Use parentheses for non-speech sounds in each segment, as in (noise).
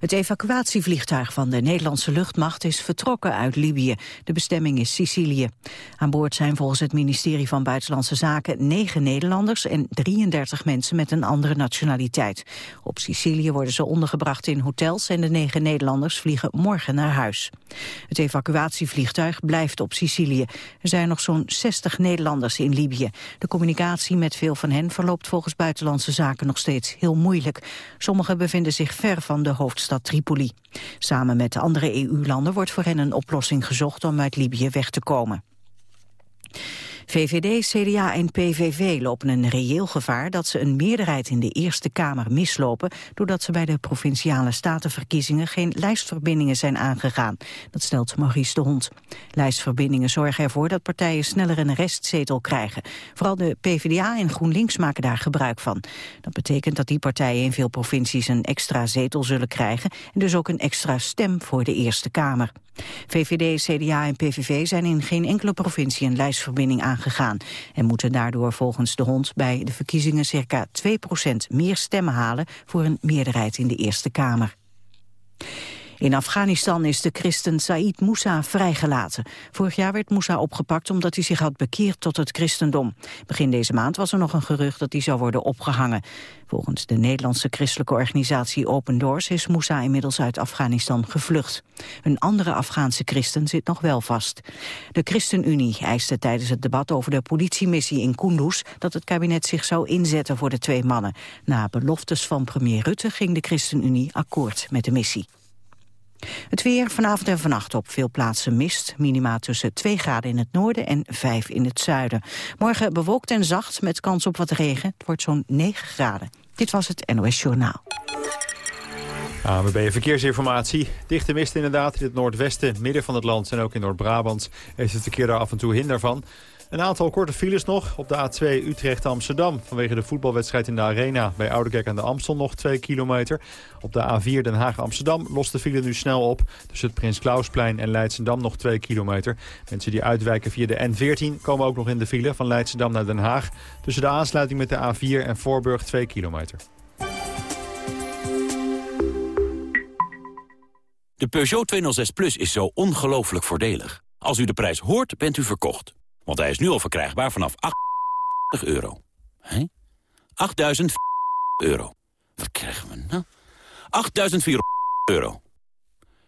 Het evacuatievliegtuig van de Nederlandse luchtmacht is vertrokken uit Libië. De bestemming is Sicilië. Aan boord zijn volgens het ministerie van Buitenlandse Zaken negen Nederlanders en 33 mensen met een andere nationaliteit. Op Sicilië worden ze ondergebracht in hotels en de negen Nederlanders vliegen morgen naar huis. Het evacuatievliegtuig blijft op Sicilië. Er zijn nog zo'n 60 Nederlanders in Libië. De communicatie met veel van hen verloopt volgens Buitenlandse Zaken nog steeds heel moeilijk. Sommigen bevinden zich ver van de hoofdstad Tripoli. Samen met de andere EU-landen wordt voor hen een oplossing gezocht om uit Libië weg te komen. VVD, CDA en PVV lopen een reëel gevaar dat ze een meerderheid in de Eerste Kamer mislopen doordat ze bij de provinciale statenverkiezingen geen lijstverbindingen zijn aangegaan. Dat stelt Maurice de Hond. Lijstverbindingen zorgen ervoor dat partijen sneller een restzetel krijgen. Vooral de PvdA en GroenLinks maken daar gebruik van. Dat betekent dat die partijen in veel provincies een extra zetel zullen krijgen en dus ook een extra stem voor de Eerste Kamer. VVD, CDA en PVV zijn in geen enkele provincie een lijstverbinding aangegaan en moeten daardoor volgens de hond bij de verkiezingen circa 2% meer stemmen halen voor een meerderheid in de Eerste Kamer. In Afghanistan is de christen Said Moussa vrijgelaten. Vorig jaar werd Moussa opgepakt omdat hij zich had bekeerd tot het christendom. Begin deze maand was er nog een gerucht dat hij zou worden opgehangen. Volgens de Nederlandse christelijke organisatie Open Doors is Moussa inmiddels uit Afghanistan gevlucht. Een andere Afghaanse christen zit nog wel vast. De ChristenUnie eiste tijdens het debat over de politiemissie in Kunduz dat het kabinet zich zou inzetten voor de twee mannen. Na beloftes van premier Rutte ging de ChristenUnie akkoord met de missie. Het weer vanavond en vannacht op veel plaatsen mist. Minima tussen 2 graden in het noorden en 5 in het zuiden. Morgen bewolkt en zacht met kans op wat regen. Het wordt zo'n 9 graden. Dit was het NOS Journaal. AMB Verkeersinformatie. Dichte mist inderdaad in het noordwesten, midden van het land... en ook in Noord-Brabant heeft het verkeer daar af en toe hinder van. Een aantal korte files nog. Op de A2 Utrecht-Amsterdam. Vanwege de voetbalwedstrijd in de Arena. Bij Oudekerk aan de Amstel nog 2 kilometer. Op de A4 Den Haag-Amsterdam lost de file nu snel op. Tussen het Prins Klausplein en Leidsendam nog 2 kilometer. Mensen die uitwijken via de N14 komen ook nog in de file van Leidsendam naar Den Haag. Tussen de aansluiting met de A4 en Voorburg 2 kilometer. De Peugeot 206 Plus is zo ongelooflijk voordelig. Als u de prijs hoort, bent u verkocht. Want hij is nu al verkrijgbaar vanaf 8 euro. Hé? 8.000 euro. Wat krijgen we nou? 8.400 euro.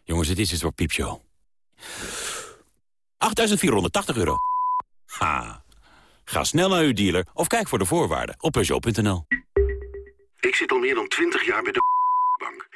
Jongens, het is iets voor piepshow. 8.480 euro. Ha. Ga snel naar uw dealer of kijk voor de voorwaarden op Peugeot.nl. Ik zit al meer dan 20 jaar bij de.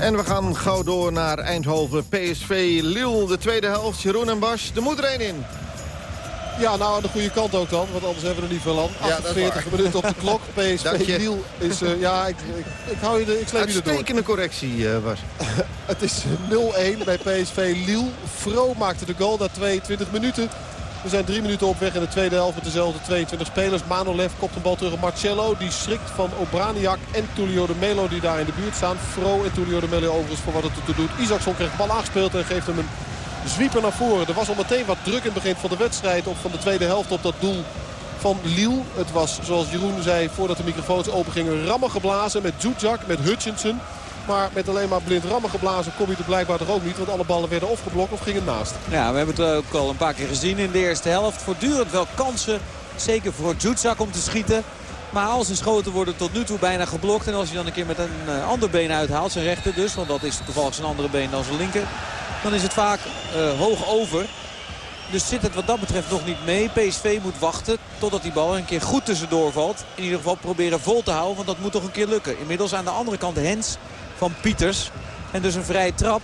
En we gaan gauw door naar Eindhoven. PSV Lille, de tweede helft. Jeroen en Bas, de moet er één in. Ja, nou aan de goede kant ook dan. Want anders hebben we er niet veel aan. 48 minuten op de klok. (laughs) PSV Lille is... Uh, ja, ik, ik, ik, hou je de, ik sleep je erdoor. Uitstekende correctie, uh, Bas. (laughs) het is 0-1 bij PSV Lille. Fro maakte de goal na 22 minuten. We zijn drie minuten op weg in de tweede helft met dezelfde 22 spelers. Manolev kopt een bal terug Marcello. Die schrikt van Obraniak en Tullio de Melo die daar in de buurt staan. Fro en Tullio de Melo overigens voor wat het ertoe doet. Isaacson krijgt de bal aangespeeld en geeft hem een zwieper naar voren. Er was al meteen wat druk in het begin van de wedstrijd. Of van de tweede helft op dat doel van Lille. Het was, zoals Jeroen zei, voordat de microfoons open gingen, rammen geblazen met Zuzak, met Hutchinson. Maar met alleen maar blind rammen geblazen kom je er blijkbaar toch ook niet. Want alle ballen werden of geblokt of gingen naast. Ja, we hebben het ook al een paar keer gezien in de eerste helft. Voortdurend wel kansen. Zeker voor Zuzak om te schieten. Maar al zijn schoten worden tot nu toe bijna geblokt. En als hij dan een keer met een ander been uithaalt, zijn rechter dus... want dat is toevallig zijn andere been dan zijn linker... dan is het vaak hoog over. Dus zit het wat dat betreft nog niet mee. PSV moet wachten totdat die bal een keer goed tussendoor valt. In ieder geval proberen vol te houden, want dat moet toch een keer lukken. Inmiddels aan de andere kant Hens van Pieters. En dus een vrije trap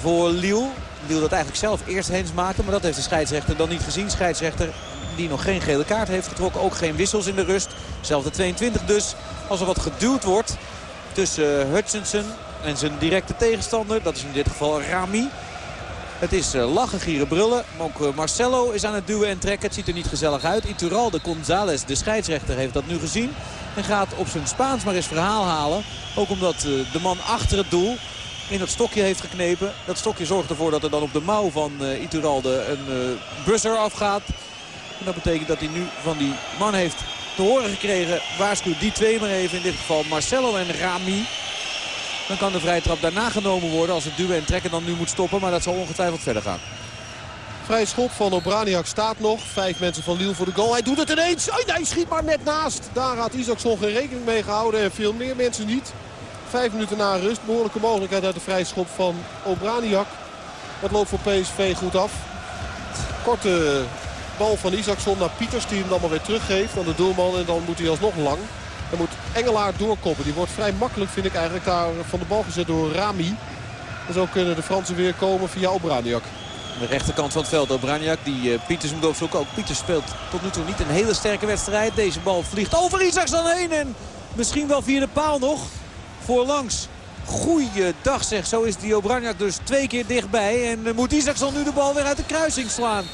voor Liel. Liel dat eigenlijk zelf eerst Hens maakte, maar dat heeft de scheidsrechter dan niet gezien. Scheidsrechter die nog geen gele kaart heeft getrokken. Ook geen wissels in de rust. Zelfde 22 dus. Als er wat geduwd wordt tussen Hutchinson en zijn directe tegenstander. Dat is in dit geval Rami. Het is uh, lachen, gieren, brullen. Ook uh, Marcelo is aan het duwen en trekken. Het ziet er niet gezellig uit. Iturralde González, de scheidsrechter, heeft dat nu gezien. En gaat op zijn Spaans maar eens verhaal halen. Ook omdat uh, de man achter het doel in dat stokje heeft geknepen. Dat stokje zorgt ervoor dat er dan op de mouw van uh, Iturralde een buzzer afgaat. En dat betekent dat hij nu van die man heeft te horen gekregen. Waarschuwt die twee maar even. In dit geval Marcelo en Rami. Dan kan de vrije trap daarna genomen worden als het duwen en trekken dan nu moet stoppen. Maar dat zal ongetwijfeld verder gaan. Vrije schop van Obraniak staat nog. Vijf mensen van Liel voor de goal. Hij doet het ineens. Oh, nee, schiet maar net naast. Daar had Isaacson geen rekening mee gehouden. En veel meer mensen niet. Vijf minuten na rust. Behoorlijke mogelijkheid uit de vrije schop van Obraniak. Dat loopt voor PSV goed af. Korte bal van Isaacson naar Pieters. Die hem dan maar weer teruggeeft aan de doelman. En dan moet hij alsnog lang. Dan moet Engelaar doorkoppen. Die wordt vrij makkelijk, vind ik eigenlijk, daar van de bal gezet door Rami. En zo kunnen de Fransen weer komen via Obraniak. De rechterkant van het veld, Obraniak, die uh, Pieters moet opzoeken. Ook Pieters speelt tot nu toe niet een hele sterke wedstrijd. Deze bal vliegt over Isaacson heen en misschien wel via de paal nog. Voorlangs. Goeiedag zeg, zo is die Obraniak dus twee keer dichtbij. En uh, moet Isaacson nu de bal weer uit de kruising slaan.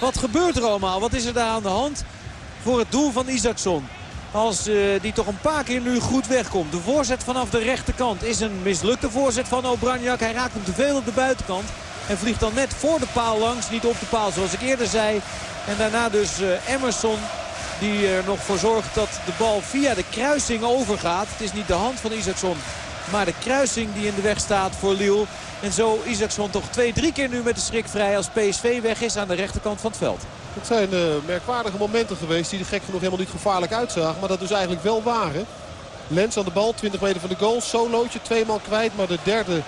Wat gebeurt er allemaal? Wat is er daar aan de hand voor het doel van Isaacson? Als uh, die toch een paar keer nu goed wegkomt. De voorzet vanaf de rechterkant is een mislukte voorzet van Obranjak. Hij raakt hem te veel op de buitenkant. En vliegt dan net voor de paal langs. Niet op de paal zoals ik eerder zei. En daarna dus uh, Emerson die er nog voor zorgt dat de bal via de kruising overgaat. Het is niet de hand van Isaacson. Maar de kruising die in de weg staat voor Lille. En zo Isaacson toch twee, drie keer nu met de schrik vrij als PSV weg is aan de rechterkant van het veld. Het zijn uh, merkwaardige momenten geweest die er gek genoeg helemaal niet gevaarlijk uitzagen. Maar dat dus eigenlijk wel waren. Lens aan de bal, 20 meter van de goal. Solootje, twee man kwijt. Maar de derde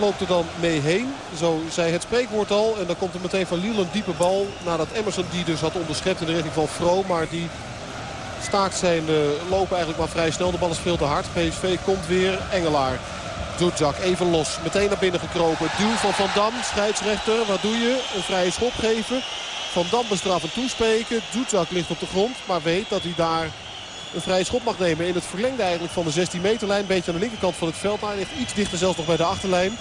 loopt er dan mee heen. Zo zei het spreekwoord al. En dan komt er meteen van Lille een diepe bal. Nadat Emerson die dus had onderschept in de richting van Fro. Maar die staakt zijn uh, lopen eigenlijk maar vrij snel. De bal is veel te hard. PSV komt weer. Engelaar. Dudjak even los. Meteen naar binnen gekropen. Duw van Van Dam. Scheidsrechter. Wat doe je? Een vrije schop geven. Van Dam bestraffen toespreken. Dudjak ligt op de grond. Maar weet dat hij daar een vrije schop mag nemen. In het verlengde eigenlijk van de 16 meterlijn. Een beetje aan de linkerkant van het veld. Hij ligt iets dichter zelfs nog bij de achterlijn.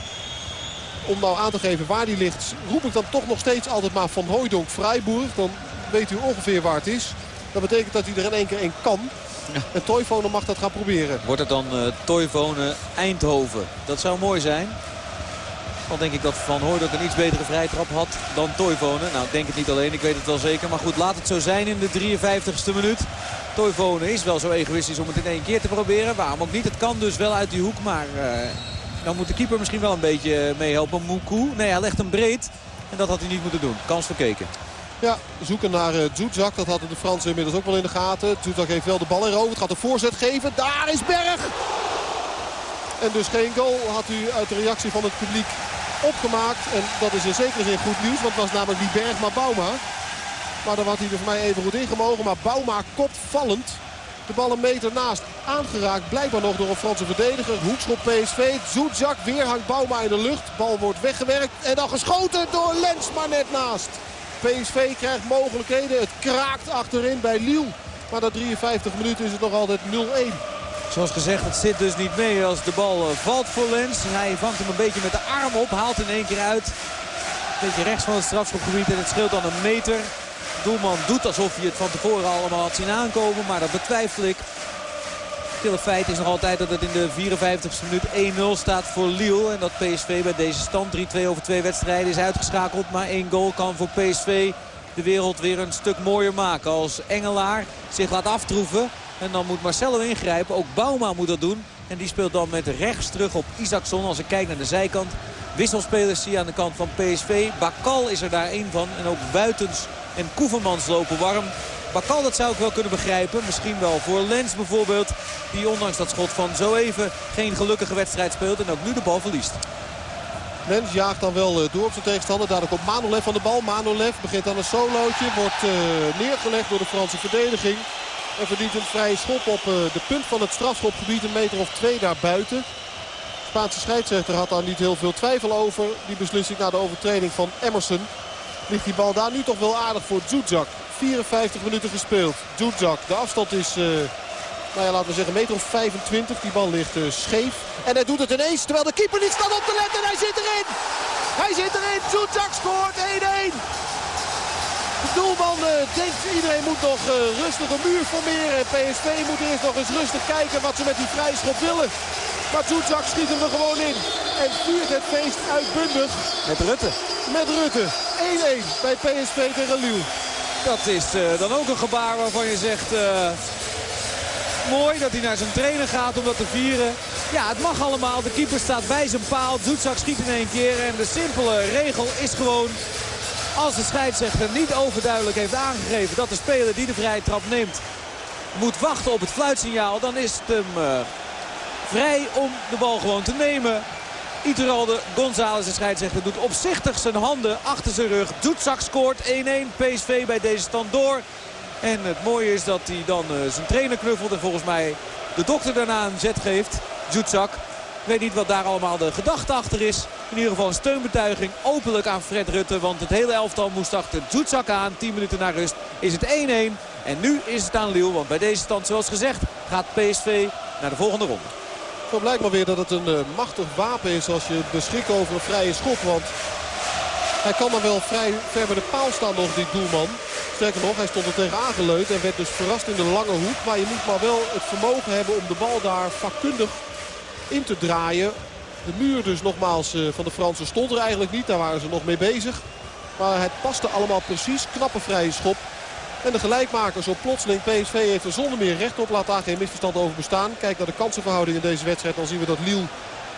Om nou aan te geven waar die ligt. Roep ik dan toch nog steeds altijd maar van Hooydonk Freiburg. Dan weet u ongeveer waar het is. Dat betekent dat hij er in één keer één kan. En Toivonen mag dat gaan proberen. Wordt het dan uh, Toivonen Eindhoven? Dat zou mooi zijn. Dan denk ik dat Van Hooydonk een iets betere vrijtrap had dan Toivonen. Nou, ik denk het niet alleen, ik weet het wel zeker. Maar goed, laat het zo zijn in de 53ste minuut. Toivonen is wel zo egoïstisch om het in één keer te proberen. Waarom ook niet? Het kan dus wel uit die hoek, maar uh, dan moet de keeper misschien wel een beetje meehelpen. Moukou, nee, hij legt hem breed. En dat had hij niet moeten doen. Kans verkeken. Ja, zoeken naar uh. Dat hadden de Fransen inmiddels ook wel in de gaten. Zuzak heeft wel de bal erover. Het gaat een voorzet geven. Daar is Berg. En dus geen goal had u uit de reactie van het publiek opgemaakt. En dat is in zekere zin goed nieuws. Want het was namelijk niet Berg, maar Bauma. Maar dan had hij er voor mij even goed ingemogen. Maar Bauma kopt vallend. De bal een meter naast. Aangeraakt blijkbaar nog door een Franse verdediger. Hoekschop PSV. Zuzak weer hangt Bauma in de lucht. Bal wordt weggewerkt. En dan geschoten door Lens maar net naast. PSV krijgt mogelijkheden. Het kraakt achterin bij Liel. Maar na 53 minuten is het nog altijd 0-1. Zoals gezegd, het zit dus niet mee als de bal valt voor Lens. Hij vangt hem een beetje met de arm op, haalt in één keer uit. Een beetje rechts van het strafschopgebied en het scheelt dan een meter. Doelman doet alsof hij het van tevoren allemaal had zien aankomen, maar dat betwijfel ik. Het feit is nog altijd dat het in de 54e minuut 1-0 staat voor Lille. En dat PSV bij deze stand 3-2 over twee wedstrijden is uitgeschakeld. Maar één goal kan voor PSV de wereld weer een stuk mooier maken. Als Engelaar zich laat aftroeven. En dan moet Marcelo ingrijpen. Ook Bauma moet dat doen. En die speelt dan met rechts terug op Isaacson. Als ik kijk naar de zijkant. Wisselspelers zie je aan de kant van PSV. Bakal is er daar één van. En ook Buitens en Koevermans lopen warm. Bakal, dat zou ik wel kunnen begrijpen. Misschien wel voor Lens bijvoorbeeld. Die ondanks dat schot van zo even geen gelukkige wedstrijd speelt. En ook nu de bal verliest. Lens jaagt dan wel door op zijn tegenstander. Daardoor komt Manolev van de bal. Manolev begint aan een solootje. Wordt neergelegd door de Franse verdediging. En verdient een vrije schop op de punt van het strafschopgebied. Een meter of twee daarbuiten. Spaanse scheidsrechter had daar niet heel veel twijfel over. Die beslissing na de overtreding van Emerson. Ligt die bal daar nu toch wel aardig voor Zuzak. 54 minuten gespeeld. Zuzak, de afstand is, uh, nou ja, laten we zeggen, meter of 25. Die bal ligt uh, scheef. En hij doet het ineens, terwijl de keeper niet staat op te letten. En hij zit erin! Hij zit erin! Zuzak scoort 1-1! De doelman denkt iedereen moet nog rustig een muur formeren. PSV moet eerst nog eens rustig kijken wat ze met die vrijschop willen. Maar Zuzak schiet hem er gewoon in. En vuurt het feest uitbundig. Met Rutte. Met Rutte. 1-1 bij PSV tegen Lille. Dat is uh, dan ook een gebaar waarvan je zegt... Uh, mooi dat hij naar zijn trainer gaat om dat te vieren. Ja, het mag allemaal. De keeper staat bij zijn paal. Zoetzak schiet in één keer. En de simpele regel is gewoon... Als de scheidsrechter niet overduidelijk heeft aangegeven dat de speler die de vrije trap neemt... moet wachten op het fluitsignaal, dan is het hem... Uh, vrij om de bal gewoon te nemen. Ituralde González, de scheidsrechter, doet opzichtig zijn handen achter zijn rug. Doetzak scoort 1-1. PSV bij deze stand door. En het mooie is dat hij dan uh, zijn trainer knuffelt. En volgens mij de dokter daarna een zet geeft. Zoetzak. Ik weet niet wat daar allemaal de gedachte achter is. In ieder geval een steunbetuiging openlijk aan Fred Rutte. Want het hele elftal moest achter Zoetzak aan. 10 minuten na rust is het 1-1. En nu is het aan Liel. Want bij deze stand, zoals gezegd, gaat PSV naar de volgende ronde. Zo blijkt maar weer dat het een uh, machtig wapen is als je beschikt over een vrije schop. Want hij kan dan wel vrij ver bij de paal staan nog, die doelman. Sterker nog, hij stond er tegen aangeleund en werd dus verrast in de lange hoek. Maar je moet maar wel het vermogen hebben om de bal daar vakkundig in te draaien. De muur dus nogmaals uh, van de Fransen stond er eigenlijk niet. Daar waren ze nog mee bezig. Maar het paste allemaal precies. Knappe vrije schop. En de gelijkmaker zo plotseling. PSV heeft er zonder meer recht op. Laat daar geen misverstand over bestaan. Kijk naar de kansenverhouding in deze wedstrijd. Dan zien we dat Lille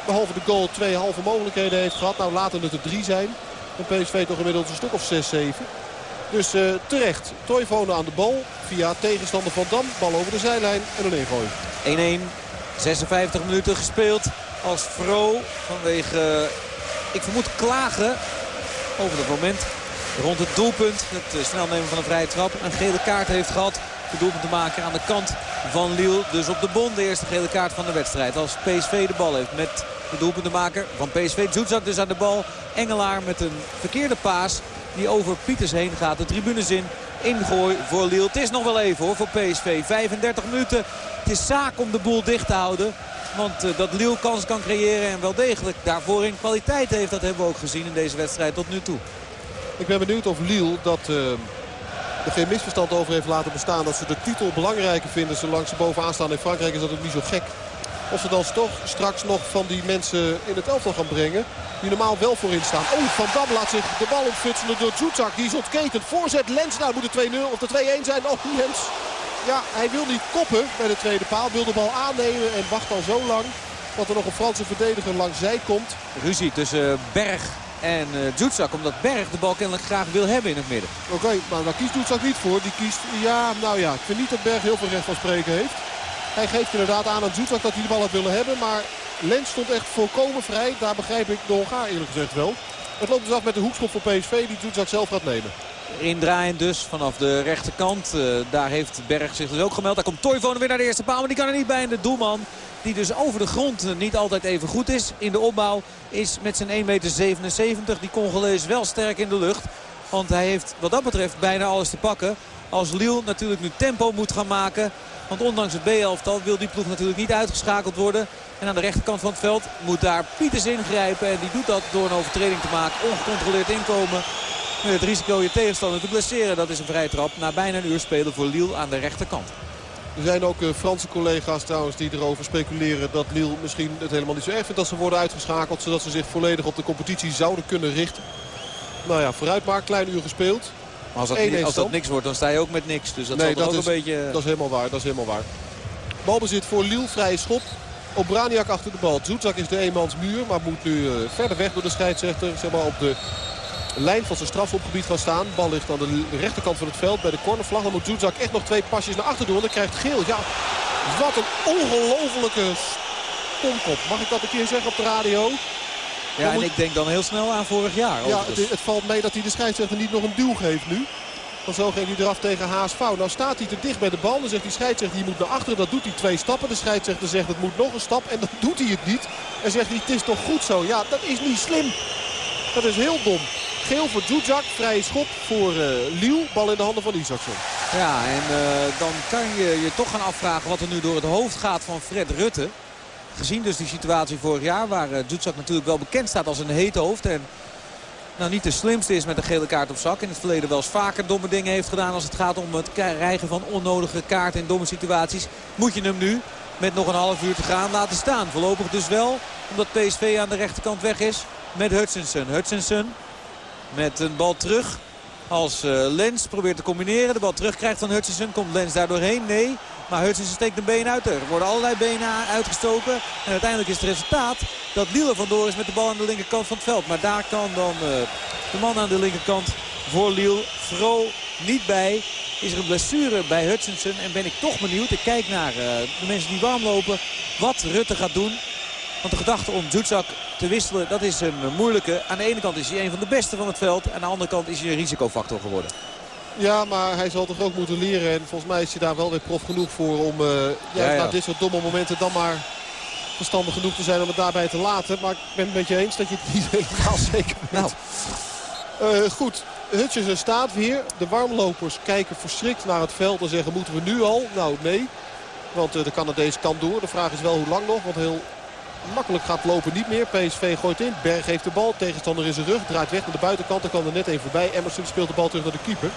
behalve de goal twee halve mogelijkheden heeft gehad. Nou laten het er drie zijn. En PSV toch inmiddels een stuk of 6-7. Dus uh, terecht. Toivonen aan de bal. Via tegenstander van Dam. Bal over de zijlijn en een ingooi. 1-1. 56 minuten gespeeld. Als Fro vanwege, ik vermoed, klagen over het moment rond het doelpunt. Het eh, snel nemen van een vrije trap. Een gele kaart heeft gehad. De doelpunt te maken aan de kant van Lille. Dus op de bon de eerste gele kaart van de wedstrijd. Als PSV de bal heeft met de doelpuntenmaker van PSV. Zoetzak dus aan de bal. Engelaar met een verkeerde paas. Die over Pieters heen gaat. De tribunes in. Ingooi voor Lille. Het is nog wel even hoor voor PSV. 35 minuten. Het is zaak om de boel dicht te houden. Want uh, dat Lille kans kan creëren en wel degelijk daarvoor in kwaliteit heeft. Dat hebben we ook gezien in deze wedstrijd tot nu toe. Ik ben benieuwd of Lille dat uh, er geen misverstand over heeft laten bestaan. Dat ze de titel belangrijker vinden zolang ze bovenaan staan in Frankrijk. Is dat ook niet zo gek. Of ze dan toch straks nog van die mensen in het elftal gaan brengen. Die normaal wel voorin staan. Oh, Van Dam laat zich de bal ontfutselen door Zoetzak. Die is ontketend. Voorzet Lens. Nou moet het 2-0 of de 2-1 zijn. Oh, Lens. Ja, hij wil niet koppen bij de tweede paal. Wil de bal aannemen en wacht al zo lang. Dat er nog een Franse verdediger langs zij komt. Ruzie tussen Berg en uh, omdat Berg de bal kennelijk graag wil hebben in het midden. Oké, maar daar kiest Djutsak niet voor. Die kiest, ja, nou ja, ik vind niet dat Berg heel veel recht van spreken heeft. Hij geeft inderdaad aan aan Djutsak dat hij de bal had willen hebben. Maar Lens stond echt volkomen vrij. Daar begrijp ik de Hongaar eerlijk gezegd wel. Het loopt dus af met de hoekschop voor PSV die Djutsak zelf gaat nemen. Indraaiend dus vanaf de rechterkant. Uh, daar heeft Berg zich dus ook gemeld. Daar komt Toivonen weer naar de eerste paal. Maar die kan er niet bij. En de doelman die dus over de grond niet altijd even goed is in de opbouw. Is met zijn 1,77 meter. Die Congolees wel sterk in de lucht. Want hij heeft wat dat betreft bijna alles te pakken. Als Lille natuurlijk nu tempo moet gaan maken. Want ondanks het B-elftal wil die ploeg natuurlijk niet uitgeschakeld worden. En aan de rechterkant van het veld moet daar Pieters ingrijpen. En die doet dat door een overtreding te maken. Ongecontroleerd inkomen. Met het risico je tegenstander te blesseren. Dat is een vrije trap. Na bijna een uur spelen voor Lille aan de rechterkant. Er zijn ook uh, Franse collega's trouwens die erover speculeren dat Lille misschien het helemaal niet zo erg vindt dat ze worden uitgeschakeld. Zodat ze zich volledig op de competitie zouden kunnen richten. Nou ja, vooruit maar, klein uur gespeeld. Maar als dat, als dat niks wordt, dan sta je ook met niks. Dus dat, nee, dat ook is, een beetje... dat is helemaal waar. Dat is helemaal waar. Balbezit voor Lille, vrije schop. Obraniak achter de bal. Zoetzak is de eenmansmuur, maar moet nu uh, verder weg door de scheidsrechter. Zeg maar op de lijn van zijn strafopgebied gaan staan. De bal ligt aan de rechterkant van het veld bij de cornervlag. Dan moet Zuzak echt nog twee pasjes naar achter doen. En dan krijgt geel. Ja, wat een ongelofelijke stomkop. Mag ik dat een keer zeggen op de radio? Ja, en ik denk dan heel snel aan vorig jaar. Ja, het, het, valt mee dat hij de scheidsrechter niet nog een duw geeft nu. Want zo ging hij eraf tegen HSV. Nou staat hij te dicht bij de bal. Dan zegt die scheidsrechter, je moet naar achteren. Dat doet hij twee stappen. De scheidsrechter zegt, het moet nog een stap. En dan doet hij het niet. En zegt hij, het is toch goed zo. Ja, dat is niet slim. Dat is heel dom. Geel voor Zuzak. Vrije schop voor uh, Liel. Bal in de handen van Isaacson. Ja, en uh, dan kan je je toch gaan afvragen wat er nu door het hoofd gaat van Fred Rutte. Gezien dus die situatie vorig jaar waar uh, Zuzak natuurlijk wel bekend staat als een heet hoofd. En nou niet de slimste is met een gele kaart op zak. In het verleden wel eens vaker domme dingen heeft gedaan als het gaat om het krijgen van onnodige kaarten in domme situaties. Moet je hem nu met nog een half uur te gaan laten staan. Voorlopig dus wel, omdat PSV aan de rechterkant weg is met Hutchinson. Hutchinson met een bal terug. Als uh, Lens probeert te combineren. De bal terugkrijgt van Hutchinson. Komt Lens daar doorheen? Nee. Maar Hutchinson steekt een been uit. Er worden allerlei benen uitgestoken. En uiteindelijk is het resultaat dat Liel vandoor is met de bal aan de linkerkant van het veld. Maar daar kan dan uh, de man aan de linkerkant voor Liel Vro niet bij. Is er een blessure bij Hutchinson. En ben ik toch benieuwd. Ik kijk naar uh, de mensen die warm lopen. Wat Rutte gaat doen. Want de gedachte om Zuzak te wisselen, dat is een moeilijke. Aan de ene kant is hij een van de beste van het veld. Aan de andere kant is hij een risicofactor geworden. Ja, maar hij zal toch ook moeten leren. En volgens mij is hij daar wel weer prof genoeg voor om uh, ja, ja, ja. na dit soort domme momenten dan maar verstandig genoeg te zijn om het daarbij te laten. Maar ik ben het met je eens dat je het niet (laughs) helemaal zeker bent. Nou. Uh, goed, Hutchinson staat weer. De warmlopers kijken verschrikt naar het veld en zeggen moeten we nu al? Nou nee, want uh, de Canadees kan door. De vraag is wel hoe lang nog, want heel makkelijk gaat lopen niet meer. PSV gooit in, Berg heeft de bal, tegenstander in zijn rug, draait weg naar de buitenkant. Dan kan er net even voorbij. Emerson speelt de bal terug naar de keeper.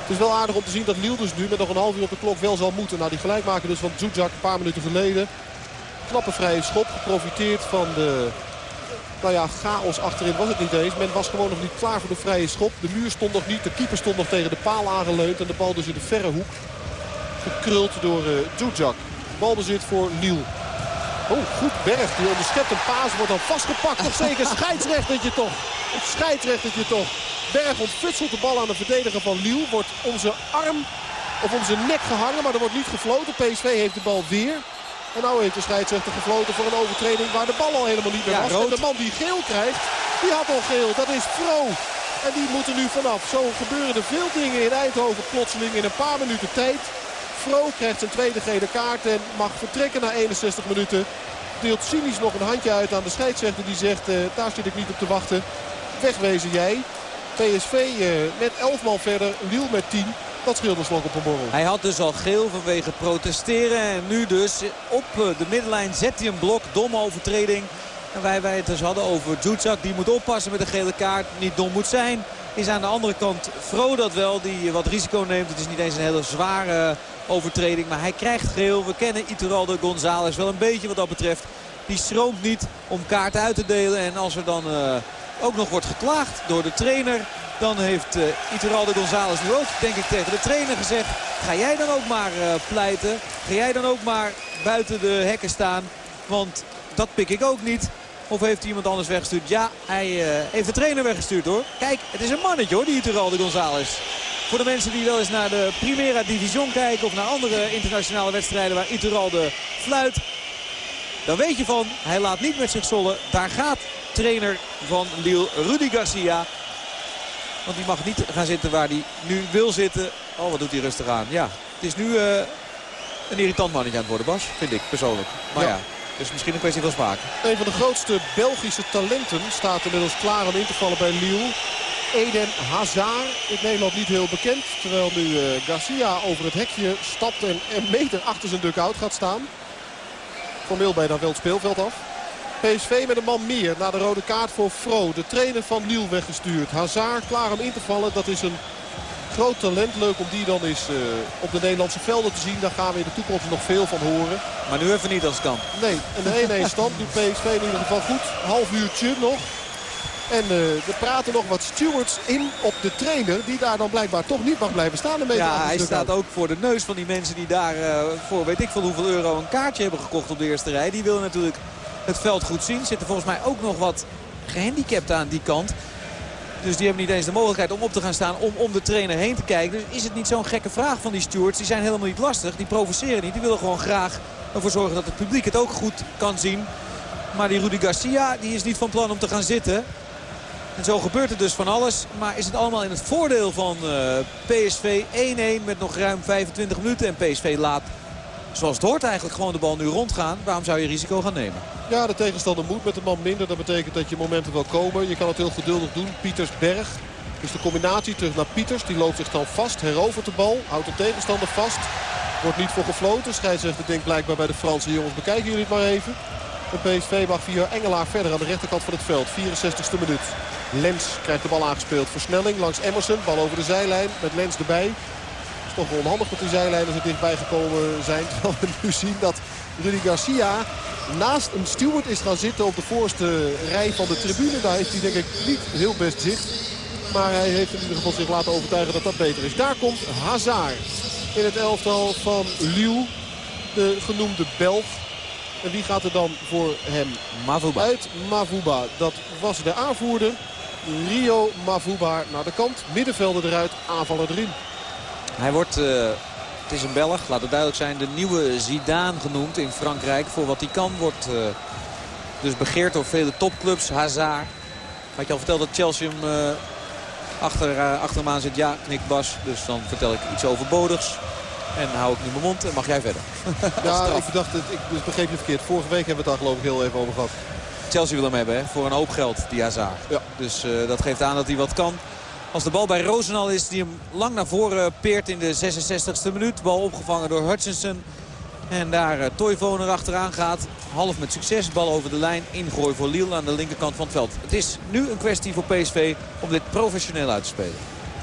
Het is wel aardig om te zien dat Liel dus nu met nog een half uur op de klok wel zal moeten. Nou die gelijkmaker dus van Zuzak een paar minuten geleden. Knappe vrije schop, geprofiteerd van de nou ja, chaos achterin was het niet eens. Men was gewoon nog niet klaar voor de vrije schop. De muur stond nog niet, de keeper stond nog tegen de paal aangeleund. En de bal dus in de verre hoek. Gekruld door uh, Zuzak. Balbezit voor Liel. Oh, goed Berg. Die onderschept een paas. Wordt dan vastgepakt. Nog zeker scheidsrechtertje toch. Scheidsrechtertje toch. Berg ontfutselt de bal aan de verdediger van Liel. Wordt om zijn arm of om zijn nek gehangen. Maar er wordt niet gefloten. PSV heeft de bal weer. En nu heeft de scheidsrechter gefloten voor een overtreding waar de bal al helemaal niet meer was. En de man die geel krijgt, die had al geel. Dat is Fro. En die moet er nu vanaf. Zo gebeuren er veel dingen in Eindhoven plotseling in een paar minuten tijd. Fro krijgt zijn tweede gele kaart en mag vertrekken na 61 minuten. Deelt cynisch nog een handje uit aan de scheidsrechter die zegt, uh, daar zit ik niet op te wachten. Wegwezen jij. PSV uh, met 11 man verder, Wiel met 10. Dat scheelde slok op een borrel. Hij had dus al geel vanwege protesteren. En nu dus op eh, de middenlijn zet hij een blok. Domme overtreding. En wij, wij het dus hadden over Zuzak. Die moet oppassen met de gele kaart. Niet dom moet zijn. Is aan de andere kant Fro dat wel. Die wat risico neemt. Het is niet eens een hele zware overtreding. Maar hij krijgt geel. We kennen Ituralde González wel een beetje wat dat betreft. Die stroomt niet om kaarten uit te delen. En als er dan uh, ook nog wordt geklaagd door de trainer... dan heeft uh, Ituralde González nu ook, denk ik, tegen de trainer gezegd... ga jij dan ook maar uh, pleiten. Ga jij dan ook maar buiten de hekken staan. Want dat pik ik ook niet. Of heeft hij iemand anders weggestuurd? Ja, hij uh, heeft de trainer weggestuurd hoor. Kijk, het is een mannetje hoor, die Ituralde González. Voor de mensen die wel eens naar de Primera Division kijken... of naar andere internationale wedstrijden waar Ituralde fluit... dan weet je van, hij laat niet met zich zollen. Daar gaat trainer van Lille, Rudy Garcia. Want die mag niet gaan zitten waar hij nu wil zitten. Oh, wat doet hij rustig aan. Ja, het is nu uh, een irritant mannetje aan het worden, Bas. Vind ik persoonlijk. Maar ja. ja. Dus misschien een kwestie van smaak. Een van de grootste Belgische talenten staat inmiddels klaar om in te vallen bij Lille. Eden Hazard, in Nederland niet heel bekend. Terwijl nu uh, Garcia over het hekje stapt en een meter achter zijn dugout gaat staan. Formeel dan wel het speelveld af. PSV met een man meer na de rode kaart voor Fro. De trainer van Lille weggestuurd. Hazard klaar om in te vallen. Dat is een groot talent. Leuk om die dan eens uh, op de Nederlandse velden te zien. Daar gaan we in de toekomst nog veel van horen. Maar nu even niet als het kan. Nee, een 1-1 (laughs) stand doet PSV in ieder geval goed. Half uurtje nog. En uh, er praten nog wat stewards in op de trainer. Die daar dan blijkbaar toch niet mag blijven staan. Een ja, hij staat ook voor de neus van die mensen die daar uh, voor weet ik veel hoeveel euro een kaartje hebben gekocht op de eerste rij. Die willen natuurlijk het veld goed zien. Zitten volgens mij ook nog wat gehandicapt aan die kant. Dus die hebben niet eens de mogelijkheid om op te gaan staan om om de trainer heen te kijken. Dus is het niet zo'n gekke vraag van die stewards. Die zijn helemaal niet lastig. Die provoceren niet. Die willen gewoon graag ervoor zorgen dat het publiek het ook goed kan zien. Maar die Rudy Garcia die is niet van plan om te gaan zitten. En zo gebeurt er dus van alles. Maar is het allemaal in het voordeel van uh, PSV 1-1 met nog ruim 25 minuten. En PSV laat, zoals het hoort eigenlijk, gewoon de bal nu rondgaan. Waarom zou je risico gaan nemen? Ja, de tegenstander moet met een man minder. Dat betekent dat je momenten wel komen. Je kan het heel geduldig doen. Pieters Berg is de combinatie terug naar Pieters. Die loopt zich dan vast, herovert de bal, houdt de tegenstander vast. Wordt niet voor gefloten. Scheidsrechter denkt blijkbaar bij de Franse jongens. Bekijken jullie het maar even. De PSV mag via Engelaar verder aan de rechterkant van het veld. 64ste minuut. Lens krijgt de bal aangespeeld. Versnelling langs Emerson. Bal over de zijlijn met Lens erbij. Toch wel onhandig dat die zijlijnen er dichtbij gekomen zijn. (laughs) Terwijl we nu zien dat Rudy Garcia naast een steward is gaan zitten op de voorste rij van de tribune. Daar heeft hij denk ik niet heel best zicht. Maar hij heeft in ieder geval zich laten overtuigen dat dat beter is. Daar komt Hazard in het elftal van Lille. De genoemde Belg. En wie gaat er dan voor hem Mavuba. uit? Mavuba. Dat was de aanvoerder. Rio Mavuba naar de kant. Middenvelder eruit, aanvaller erin. Hij wordt, uh, het is een Belg, laat het duidelijk zijn, de nieuwe Zidane genoemd in Frankrijk. Voor wat hij kan wordt uh, dus begeerd door vele topclubs. Hazard. Had je al verteld dat Chelsea hem uh, achter, achter hem aan zit? Ja, knikt Bas. Dus dan vertel ik iets overbodigs. En hou ik nu mijn mond en mag jij verder. (laughs) ja, ik dacht, het, ik dus begreep je verkeerd. Vorige week hebben we het daar geloof ik heel even over gehad. Chelsea wil hem hebben hè, voor een hoop geld, die Hazard. Ja. Dus uh, dat geeft aan dat hij wat kan. Als de bal bij Rosenal is, die hem lang naar voren peert in de 66e minuut. Bal opgevangen door Hutchinson. En daar uh, Toivonen achteraan gaat. Half met succes. Bal over de lijn. Ingooi voor Lille aan de linkerkant van het veld. Het is nu een kwestie voor PSV om dit professioneel uit te spelen.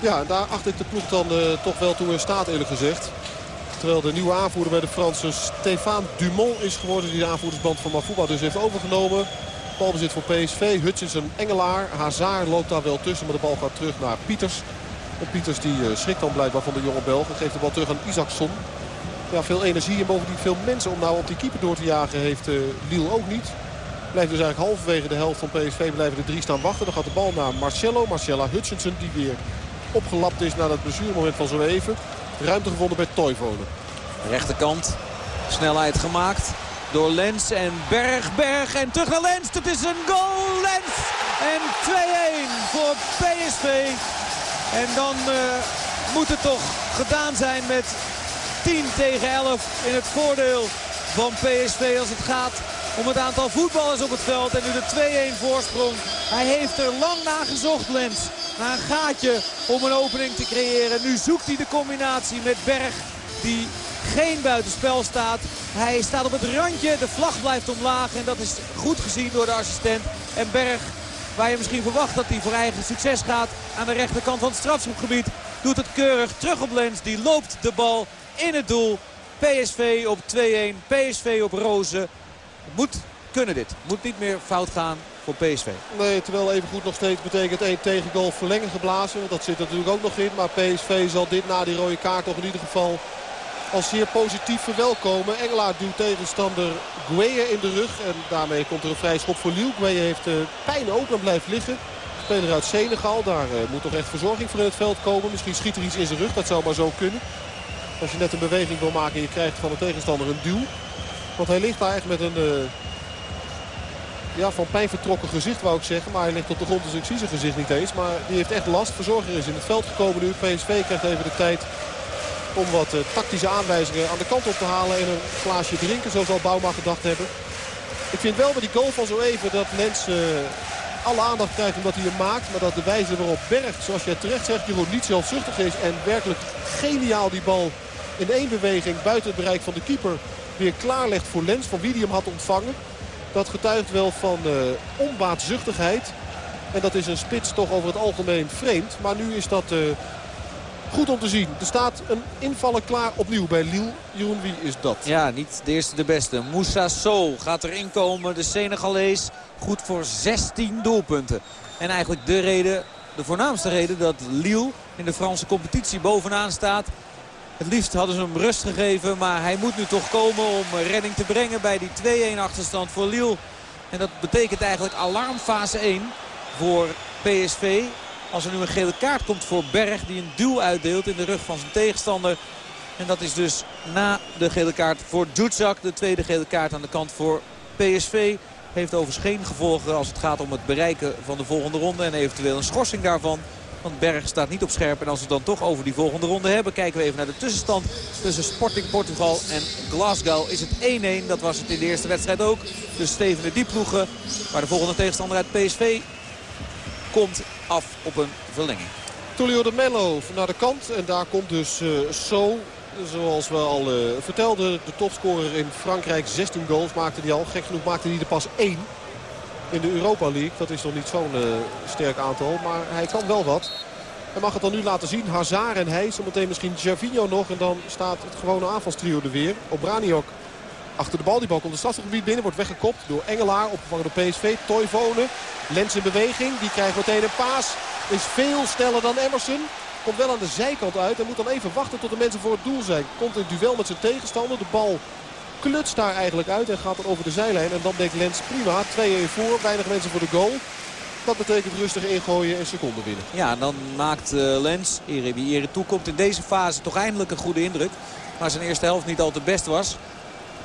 Ja, daar acht ik de ploeg dan uh, toch wel toe in staat eerlijk gezegd. Terwijl de nieuwe aanvoerder bij de Fransen Stéphane Dumont is geworden. Die de aanvoerdersband van Mafuba dus heeft overgenomen. Balbezit voor PSV. Hutchinson, Engelaar. Hazard loopt daar wel tussen. Maar de bal gaat terug naar Pieters. En Pieters die uh, schrikt dan blijkbaar van de jonge Belgen. Geeft de bal terug aan Isaacson. Ja, veel energie en bovendien veel mensen om nou op die keeper door te jagen heeft uh, Lille ook niet. Blijft dus eigenlijk halverwege de helft van PSV blijven de drie staan wachten. Dan gaat de bal naar Marcelo. Marcella Hutchinson die weer opgelapt is na het blessuremoment van zo even. Ruimte gevonden bij Toivonen. Rechterkant. Snelheid gemaakt door Lens en Berg, Berg en terug naar Lens. Het is een goal, Lens. En 2-1 voor PSV. En dan uh, moet het toch gedaan zijn met 10 tegen 11 in het voordeel van PSV als het gaat om het aantal voetballers op het veld. En nu de 2-1 voorsprong. Hij heeft er lang naar gezocht, Lens. Naar een gaatje om een opening te creëren. Nu zoekt hij de combinatie met Berg. Die geen buitenspel staat. Hij staat op het randje. De vlag blijft omlaag. En dat is goed gezien door de assistent. En Berg, waar je misschien verwacht dat hij voor eigen succes gaat... aan de rechterkant van het strafschopgebied, doet het keurig. Terug op Lens. Die loopt de bal in het doel. PSV op 2-1. PSV op Rozen. Moet kunnen dit. Moet niet meer fout gaan voor PSV. Nee, terwijl even goed nog steeds betekent één tegengoal verlengen geblazen. Want dat zit natuurlijk ook nog in. Maar PSV zal dit na die rode kaart toch in ieder geval als zeer positief verwelkomen. Engelaar duwt tegenstander Gueye in de rug. En daarmee komt er een vrij schop voor Lille. Gueye heeft uh, pijn ook en blijft liggen. Speler uit Senegal. Daar uh, moet toch echt verzorging voor in het veld komen. Misschien schiet er iets in zijn rug. Dat zou maar zo kunnen. Als je net een beweging wil maken en je krijgt van de tegenstander een duw. Want hij ligt daar echt met een... Uh, ja, van pijn vertrokken gezicht wou ik zeggen. Maar hij ligt op de grond, dus ik zie zijn gezicht niet eens. Maar die heeft echt last. Verzorger is in het veld gekomen nu. PSV krijgt even de tijd om wat uh, tactische aanwijzingen aan de kant op te halen. En een glaasje drinken, zo zal Bouma gedacht hebben. Ik vind wel bij die goal van zo even dat Lens uh, alle aandacht krijgt omdat hij hem maakt. Maar dat de wijze waarop Berg, zoals jij terecht zegt, Jeroen niet zelfzuchtig is. En werkelijk geniaal die bal in één beweging buiten het bereik van de keeper weer klaarlegt voor Lens. Van wie hem had ontvangen. Dat getuigt wel van uh, onbaatzuchtigheid. En dat is een spits toch over het algemeen vreemd. Maar nu is dat goed om te zien. Er staat een invaller klaar opnieuw bij Lille. Jeroen, wie is dat? Ja, niet de eerste de beste. Moussa Sow gaat erin komen. De Senegalees goed voor 16 doelpunten. En eigenlijk de reden, de voornaamste reden dat Lille in de Franse competitie bovenaan staat. Het liefst hadden ze hem rust gegeven. Maar hij moet nu toch komen om redding te brengen bij die 2-1 achterstand voor Lille. En dat betekent eigenlijk alarmfase 1 voor PSV. Als er nu een gele kaart komt voor Berg die een duw uitdeelt in de rug van zijn tegenstander. En dat is dus na de gele kaart voor Djutsak. De tweede gele kaart aan de kant voor PSV. Heeft overigens geen gevolgen als het gaat om het bereiken van de volgende ronde. En eventueel een schorsing daarvan. Want Berg staat niet op scherp. En als we het dan toch over die volgende ronde hebben... kijken we even naar de tussenstand tussen Sporting Portugal en Glasgow. Is het 1-1. Dat was het in de eerste wedstrijd ook. Dus Steven de ploegen. Maar de volgende tegenstander uit PSV komt af op een verlenging. Tulio de Mello naar de kant. En daar komt dus uh. Zoals we al uh, vertelden, de topscorer in Frankrijk. 16 goals maakte hij al. Gek genoeg maakte hij er pas 1 in de Europa League. Dat is nog niet zo'n uh, sterk aantal. Maar hij kan wel wat. Hij mag het dan nu laten zien. Hazard en hij. Zometeen misschien Javinho nog. En dan staat het gewone aanvalstrio er weer. Obraniok achter de bal. Die bal komt het strafgebied binnen. Wordt weggekopt door Engelaar. Opgevangen door PSV. Toivonen. Lens in beweging. Die krijgt meteen een paas. Is veel sneller dan Emerson. Komt wel aan de zijkant uit. En moet dan even wachten tot de mensen voor het doel zijn. Komt in duel met zijn tegenstander. De bal klutst daar eigenlijk uit. En gaat dan over de zijlijn. En dan denkt Lens prima. 2-1 voor. Weinig mensen voor de goal. Dat betekent rustig ingooien en seconden winnen. Ja, dan maakt uh, Lens, ere wie ere toekomt, in deze fase toch eindelijk een goede indruk. Maar zijn eerste helft niet al te best was.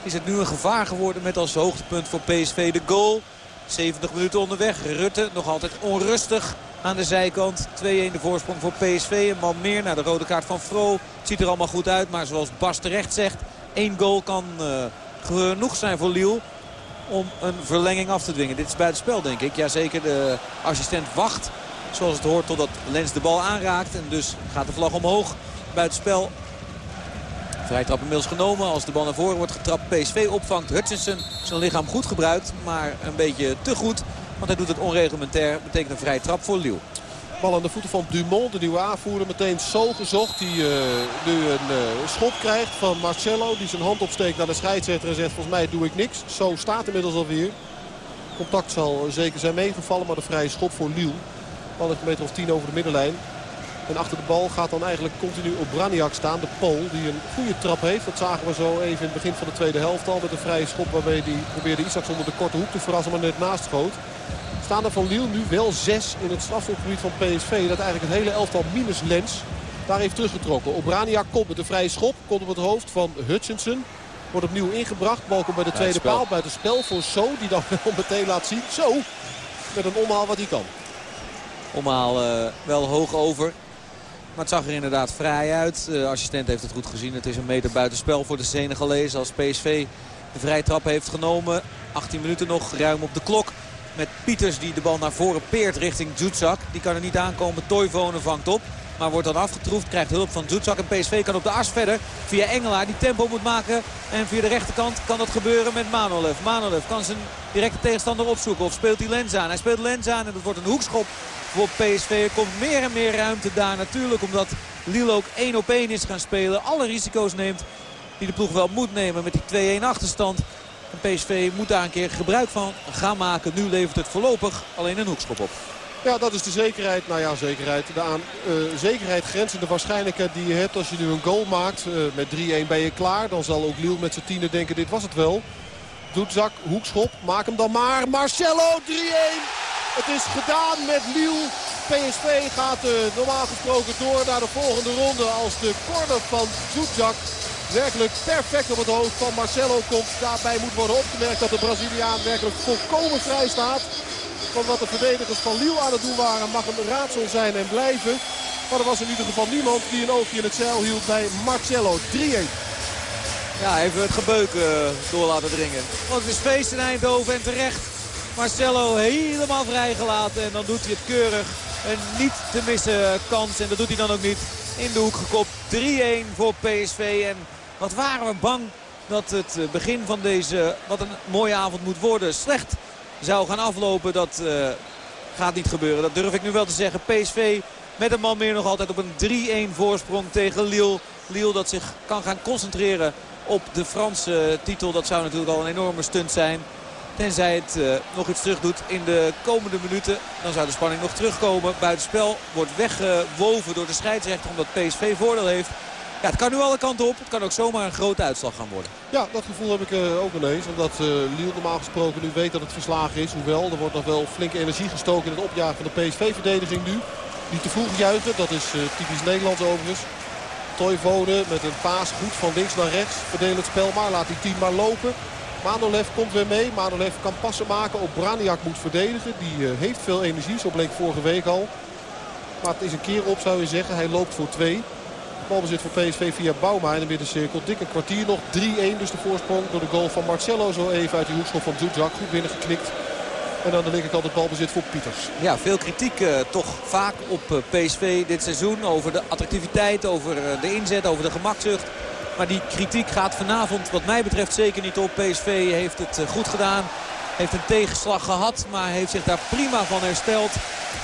Is het nu een gevaar geworden met als hoogtepunt voor PSV de goal. 70 minuten onderweg. Rutte nog altijd onrustig aan de zijkant. 2-1 de voorsprong voor PSV. Een man meer naar de rode kaart van Fro. Het ziet er allemaal goed uit. Maar zoals Bas terecht zegt. één goal kan uh, genoeg zijn voor Lille om een verlenging af te dwingen. Dit is buitenspel denk ik. Jazeker, de assistent wacht zoals het hoort totdat Lens de bal aanraakt. En dus gaat de vlag omhoog. Buitenspel. Vrijtrap inmiddels genomen. Als de bal naar voren wordt getrapt. PSV opvangt. Hutchinson zijn lichaam goed gebruikt. Maar een beetje te goed. Want hij doet het onreglementair. Betekent een vrije trap voor Liel. Bal aan de voeten van Dumont, de nieuwe aanvoerder. Meteen zo gezocht. Die uh, nu een uh, schop krijgt van Marcello. Die zijn hand opsteekt naar de scheidsrechter en zegt volgens mij doe ik niks. Zo staat inmiddels alweer. Contact zal zeker zijn meegevallen. Maar de vrije schop voor Liel. Bal een meter of tien over de middenlijn. En achter de bal gaat dan eigenlijk continu op Braniak staan. De Pool die een goede trap heeft. Dat zagen we zo even in het begin van de tweede helft al. Met een vrije schop waarmee hij probeerde Isaacs onder de korte hoek te verrassen. Maar net naast schoot. Staan er van Lille nu wel zes in het strafschopgebied van PSV. Dat eigenlijk het hele elftal minus Lens daar heeft teruggetrokken. Obrania komt met een vrije schop. Komt op het hoofd van Hutchinson. Wordt opnieuw ingebracht. Bal komt bij de tweede paal. Buiten spel voor So. Die dan (laughs) wel meteen laat zien. Zo. Met een omhaal wat hij kan. Omhaal uh, wel hoog over. Maar het zag er inderdaad vrij uit. De assistent heeft het goed gezien. Het is een meter buitenspel voor de Senegalezen. Als PSV de vrije trap heeft genomen. 18 minuten nog ruim op de klok. Met Pieters die de bal naar voren peert richting Jutsak. Die kan er niet aankomen. Toivonen vangt op. Maar wordt dan afgetroefd. Krijgt hulp van Jutsak. En PSV kan op de as verder. Via Engelaar die tempo moet maken. En via de rechterkant kan dat gebeuren met Manolev. Manolev kan zijn directe tegenstander opzoeken. Of speelt hij Lens aan. Hij speelt Lens aan. En dat wordt een hoekschop voor PSV. Er komt meer en meer ruimte daar natuurlijk. Omdat Lille ook 1 op 1 is gaan spelen. Alle risico's neemt die de ploeg wel moet nemen met die 2-1 achterstand. En PSV moet daar een keer gebruik van gaan maken. Nu levert het voorlopig alleen een hoekschop op. Ja, dat is de zekerheid. Nou ja, zekerheid. De aan uh, zekerheid grenzende waarschijnlijkheid die je hebt als je nu een goal maakt. Uh, met 3-1 ben je klaar. Dan zal ook Liel met zijn tienen denken dit was het wel. Doet zak, hoekschop. Maak hem dan maar. Marcelo 3-1. Het is gedaan met Liel. PSV gaat uh, normaal gesproken door naar de volgende ronde als de corner van Zoetzak werkelijk perfect op het hoofd van Marcelo komt. Daarbij moet worden opgemerkt dat de Braziliaan werkelijk volkomen vrij staat. Van wat de verdedigers van Liel aan het doen waren mag een raadsel zijn en blijven. Maar er was in ieder geval niemand die een oogje in het zeil hield bij Marcelo. 3-1. Ja, even het gebeuk uh, door laten dringen. Want het is feest in Eindhoven en terecht. Marcelo helemaal vrijgelaten en dan doet hij het keurig. Een niet te missen kans en dat doet hij dan ook niet. In de hoek gekopt 3-1 voor PSV. En wat waren we bang dat het begin van deze, wat een mooie avond moet worden, slecht zou gaan aflopen. Dat uh, gaat niet gebeuren. Dat durf ik nu wel te zeggen. PSV met een man meer nog altijd op een 3-1 voorsprong tegen Lille. Lille dat zich kan gaan concentreren op de Franse titel. Dat zou natuurlijk al een enorme stunt zijn. Tenzij het uh, nog iets terug doet in de komende minuten. Dan zou de spanning nog terugkomen. Buitenspel wordt weggewoven door de scheidsrechter omdat PSV voordeel heeft. Ja, het kan nu alle kanten op. Het kan ook zomaar een grote uitslag gaan worden. Ja, dat gevoel heb ik uh, ook ineens. Omdat uh, Lille normaal gesproken nu weet dat het verslagen is. Hoewel, er wordt nog wel flinke energie gestoken in het opjagen van de PSV-verdediging nu. Niet te vroeg juichen, dat is typisch Nederlands overigens. Toivonen met een paas goed van links naar rechts. Verdeel het spel maar, laat die team maar lopen. Manolev komt weer mee. Manolev kan passen maken. Ook Braniak moet verdedigen. Die heeft veel energie, zo bleek vorige week al. Maar het is een keer op zou je zeggen. Hij loopt voor twee. Balbezit voor PSV via Bouma in de middencirkel. Dik een kwartier nog. 3-1 dus de voorsprong door de goal van Marcelo. Zo even uit die hoekschop van Zuzak. Goed binnengeknikt. En aan de linkerkant het balbezit voor Pieters. Ja, veel kritiek uh, toch vaak op eh, PSV dit seizoen. Over de attractiviteit, over de inzet, over de gemakzucht. Maar die kritiek gaat vanavond wat mij betreft zeker niet op. PSV heeft het goed gedaan. Heeft een tegenslag gehad, maar heeft zich daar prima van hersteld.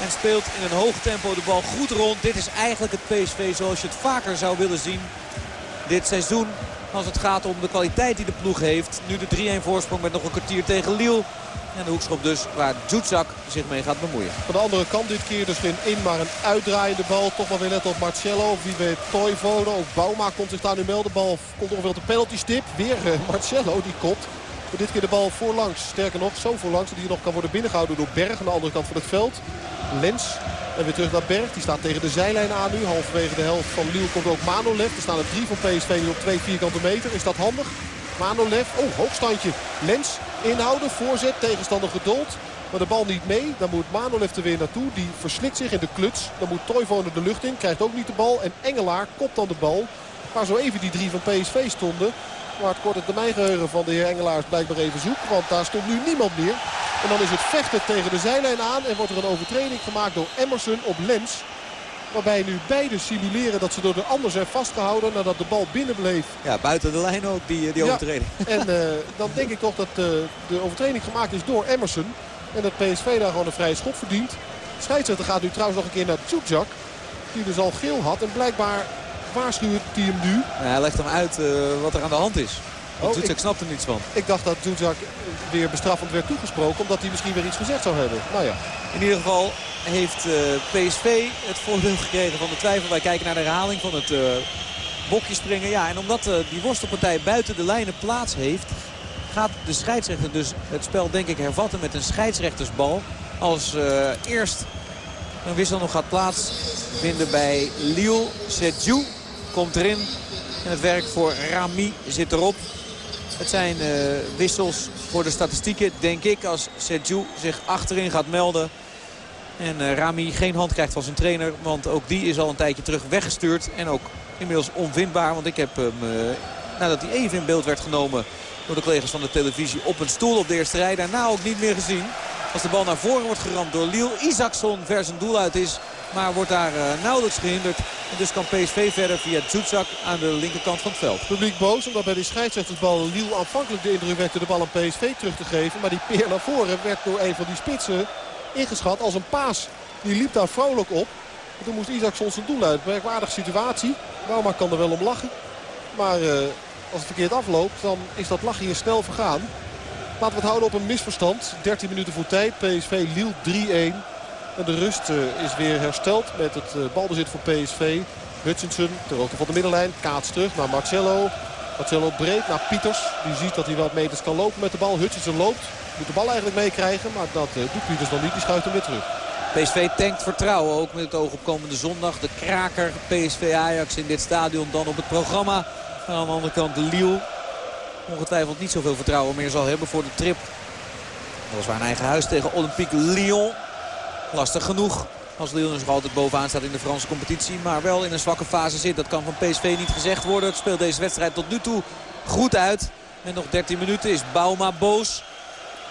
En speelt in een hoog tempo de bal goed rond. Dit is eigenlijk het PSV zoals je het vaker zou willen zien dit seizoen. Als het gaat om de kwaliteit die de ploeg heeft. Nu de 3-1 voorsprong met nog een kwartier tegen Lille. En de hoekschop dus waar Djutsak zich mee gaat bemoeien. Van de andere kant dit keer dus geen in, maar een uitdraaiende bal. Toch maar weer net op Marcello. Wie weet Toivonen. Ook Bouma komt zich daar nu melden. De bal komt ongeveer op de penalty stip. Weer uh, Marcello die kopt. Maar dit keer de bal voorlangs. Sterker nog, zo voorlangs dat hij nog kan worden binnengehouden door Berg aan de andere kant van het veld. Lens. En weer terug naar Berg. Die staat tegen de zijlijn aan nu. Halverwege de helft van Liel komt ook Manolev. Er staan er drie van PSV nu op twee vierkante meter. Is dat handig? Manolev. Oh, hoogstandje. Lens inhouden. Voorzet. Tegenstander geduld. Maar de bal niet mee. Dan moet Manolev er weer naartoe. Die verslikt zich in de kluts. Dan moet Toivonen de lucht in. Krijgt ook niet de bal. En Engelaar kopt dan de bal. Waar zo even die drie van PSV stonden. Maar het korte termijn geheugen van de heer Engelaar is blijkbaar even zoek. Want daar stond nu niemand meer. En dan is het vechten tegen de zijlijn aan. En wordt er een overtreding gemaakt door Emerson op Lens. Waarbij nu beide simuleren dat ze door de ander zijn vastgehouden nadat de bal binnen bleef. Ja, buiten de lijn ook die, die overtreding. en uh, (laughs) dan denk ik toch dat uh, de overtreding gemaakt is door Emerson. En dat PSV daar gewoon een vrije schop verdient. Scheidsrechter gaat nu trouwens nog een keer naar Tjutjak. Die dus al geel had. En blijkbaar waarschuwt hij hem nu. Ja, hij legt hem uit uh, wat er aan de hand is. Oh, Zuzak snapt er niets van. Ik dacht dat Zuzak weer bestraffend werd toegesproken. Omdat hij misschien weer iets gezegd zou hebben. Nou ja. In ieder geval heeft uh, PSV het voordeel gekregen van de twijfel. Wij kijken naar de herhaling van het uh, bokje springen. Ja, en omdat uh, die worstelpartij buiten de lijnen plaats heeft... gaat de scheidsrechter dus het spel denk ik hervatten met een scheidsrechtersbal. Als eerst een wissel nog gaat plaatsvinden bij Liu Seju. Komt erin. En het werk voor Rami zit erop. Het zijn uh, wissels voor de statistieken, denk ik, als Seju zich achterin gaat melden. En uh, Rami geen hand krijgt van zijn trainer, want ook die is al een tijdje terug weggestuurd. En ook inmiddels onvindbaar, want ik heb hem, uh, nadat hij even in beeld werd genomen door de collega's van de televisie, op een stoel op de eerste rij. Daarna ook niet meer gezien. Als de bal naar voren wordt geramd door Liel. Isaacson ver zijn doel uit is. Maar wordt daar uh, nauwelijks gehinderd. En dus kan PSV verder via Zuzak aan de linkerkant van het veld. Publiek boos omdat bij die scheidsrechtersbal Liel aanvankelijk de indruk wekte de bal aan PSV terug te geven. Maar die peer naar voren werd door een van die spitsen ingeschat als een paas. Die liep daar vrolijk op. En toen moest Isaacson zijn doel uit. Merkwaardige situatie. Bauma kan er wel om lachen. Maar uh, als het verkeerd afloopt dan is dat lachen hier snel vergaan. Laten we het houden op een misverstand. 13 minuten voor tijd. PSV Liel 3-1. En de rust uh, is weer hersteld met het uh, balbezit voor PSV. Hutchinson ter hoogte van de middenlijn. Kaats terug naar Marcelo. Marcelo breed naar Pieters. Die ziet dat hij wat meters kan lopen met de bal. Hutchinson loopt. Moet de bal eigenlijk meekrijgen. Maar dat uh, doet Pieters nog niet. Die schuift hem weer terug. PSV tankt vertrouwen. Ook met het oog op komende zondag. De kraker PSV Ajax in dit stadion dan op het programma. Aan de andere kant Liel ongetwijfeld niet zoveel vertrouwen meer zal hebben voor de trip. waar een eigen huis tegen Olympique Lyon. Lastig genoeg als Lyon nog altijd bovenaan staat in de Franse competitie. Maar wel in een zwakke fase zit. Dat kan van PSV niet gezegd worden. Het speelt deze wedstrijd tot nu toe goed uit. En nog 13 minuten is Bauma boos.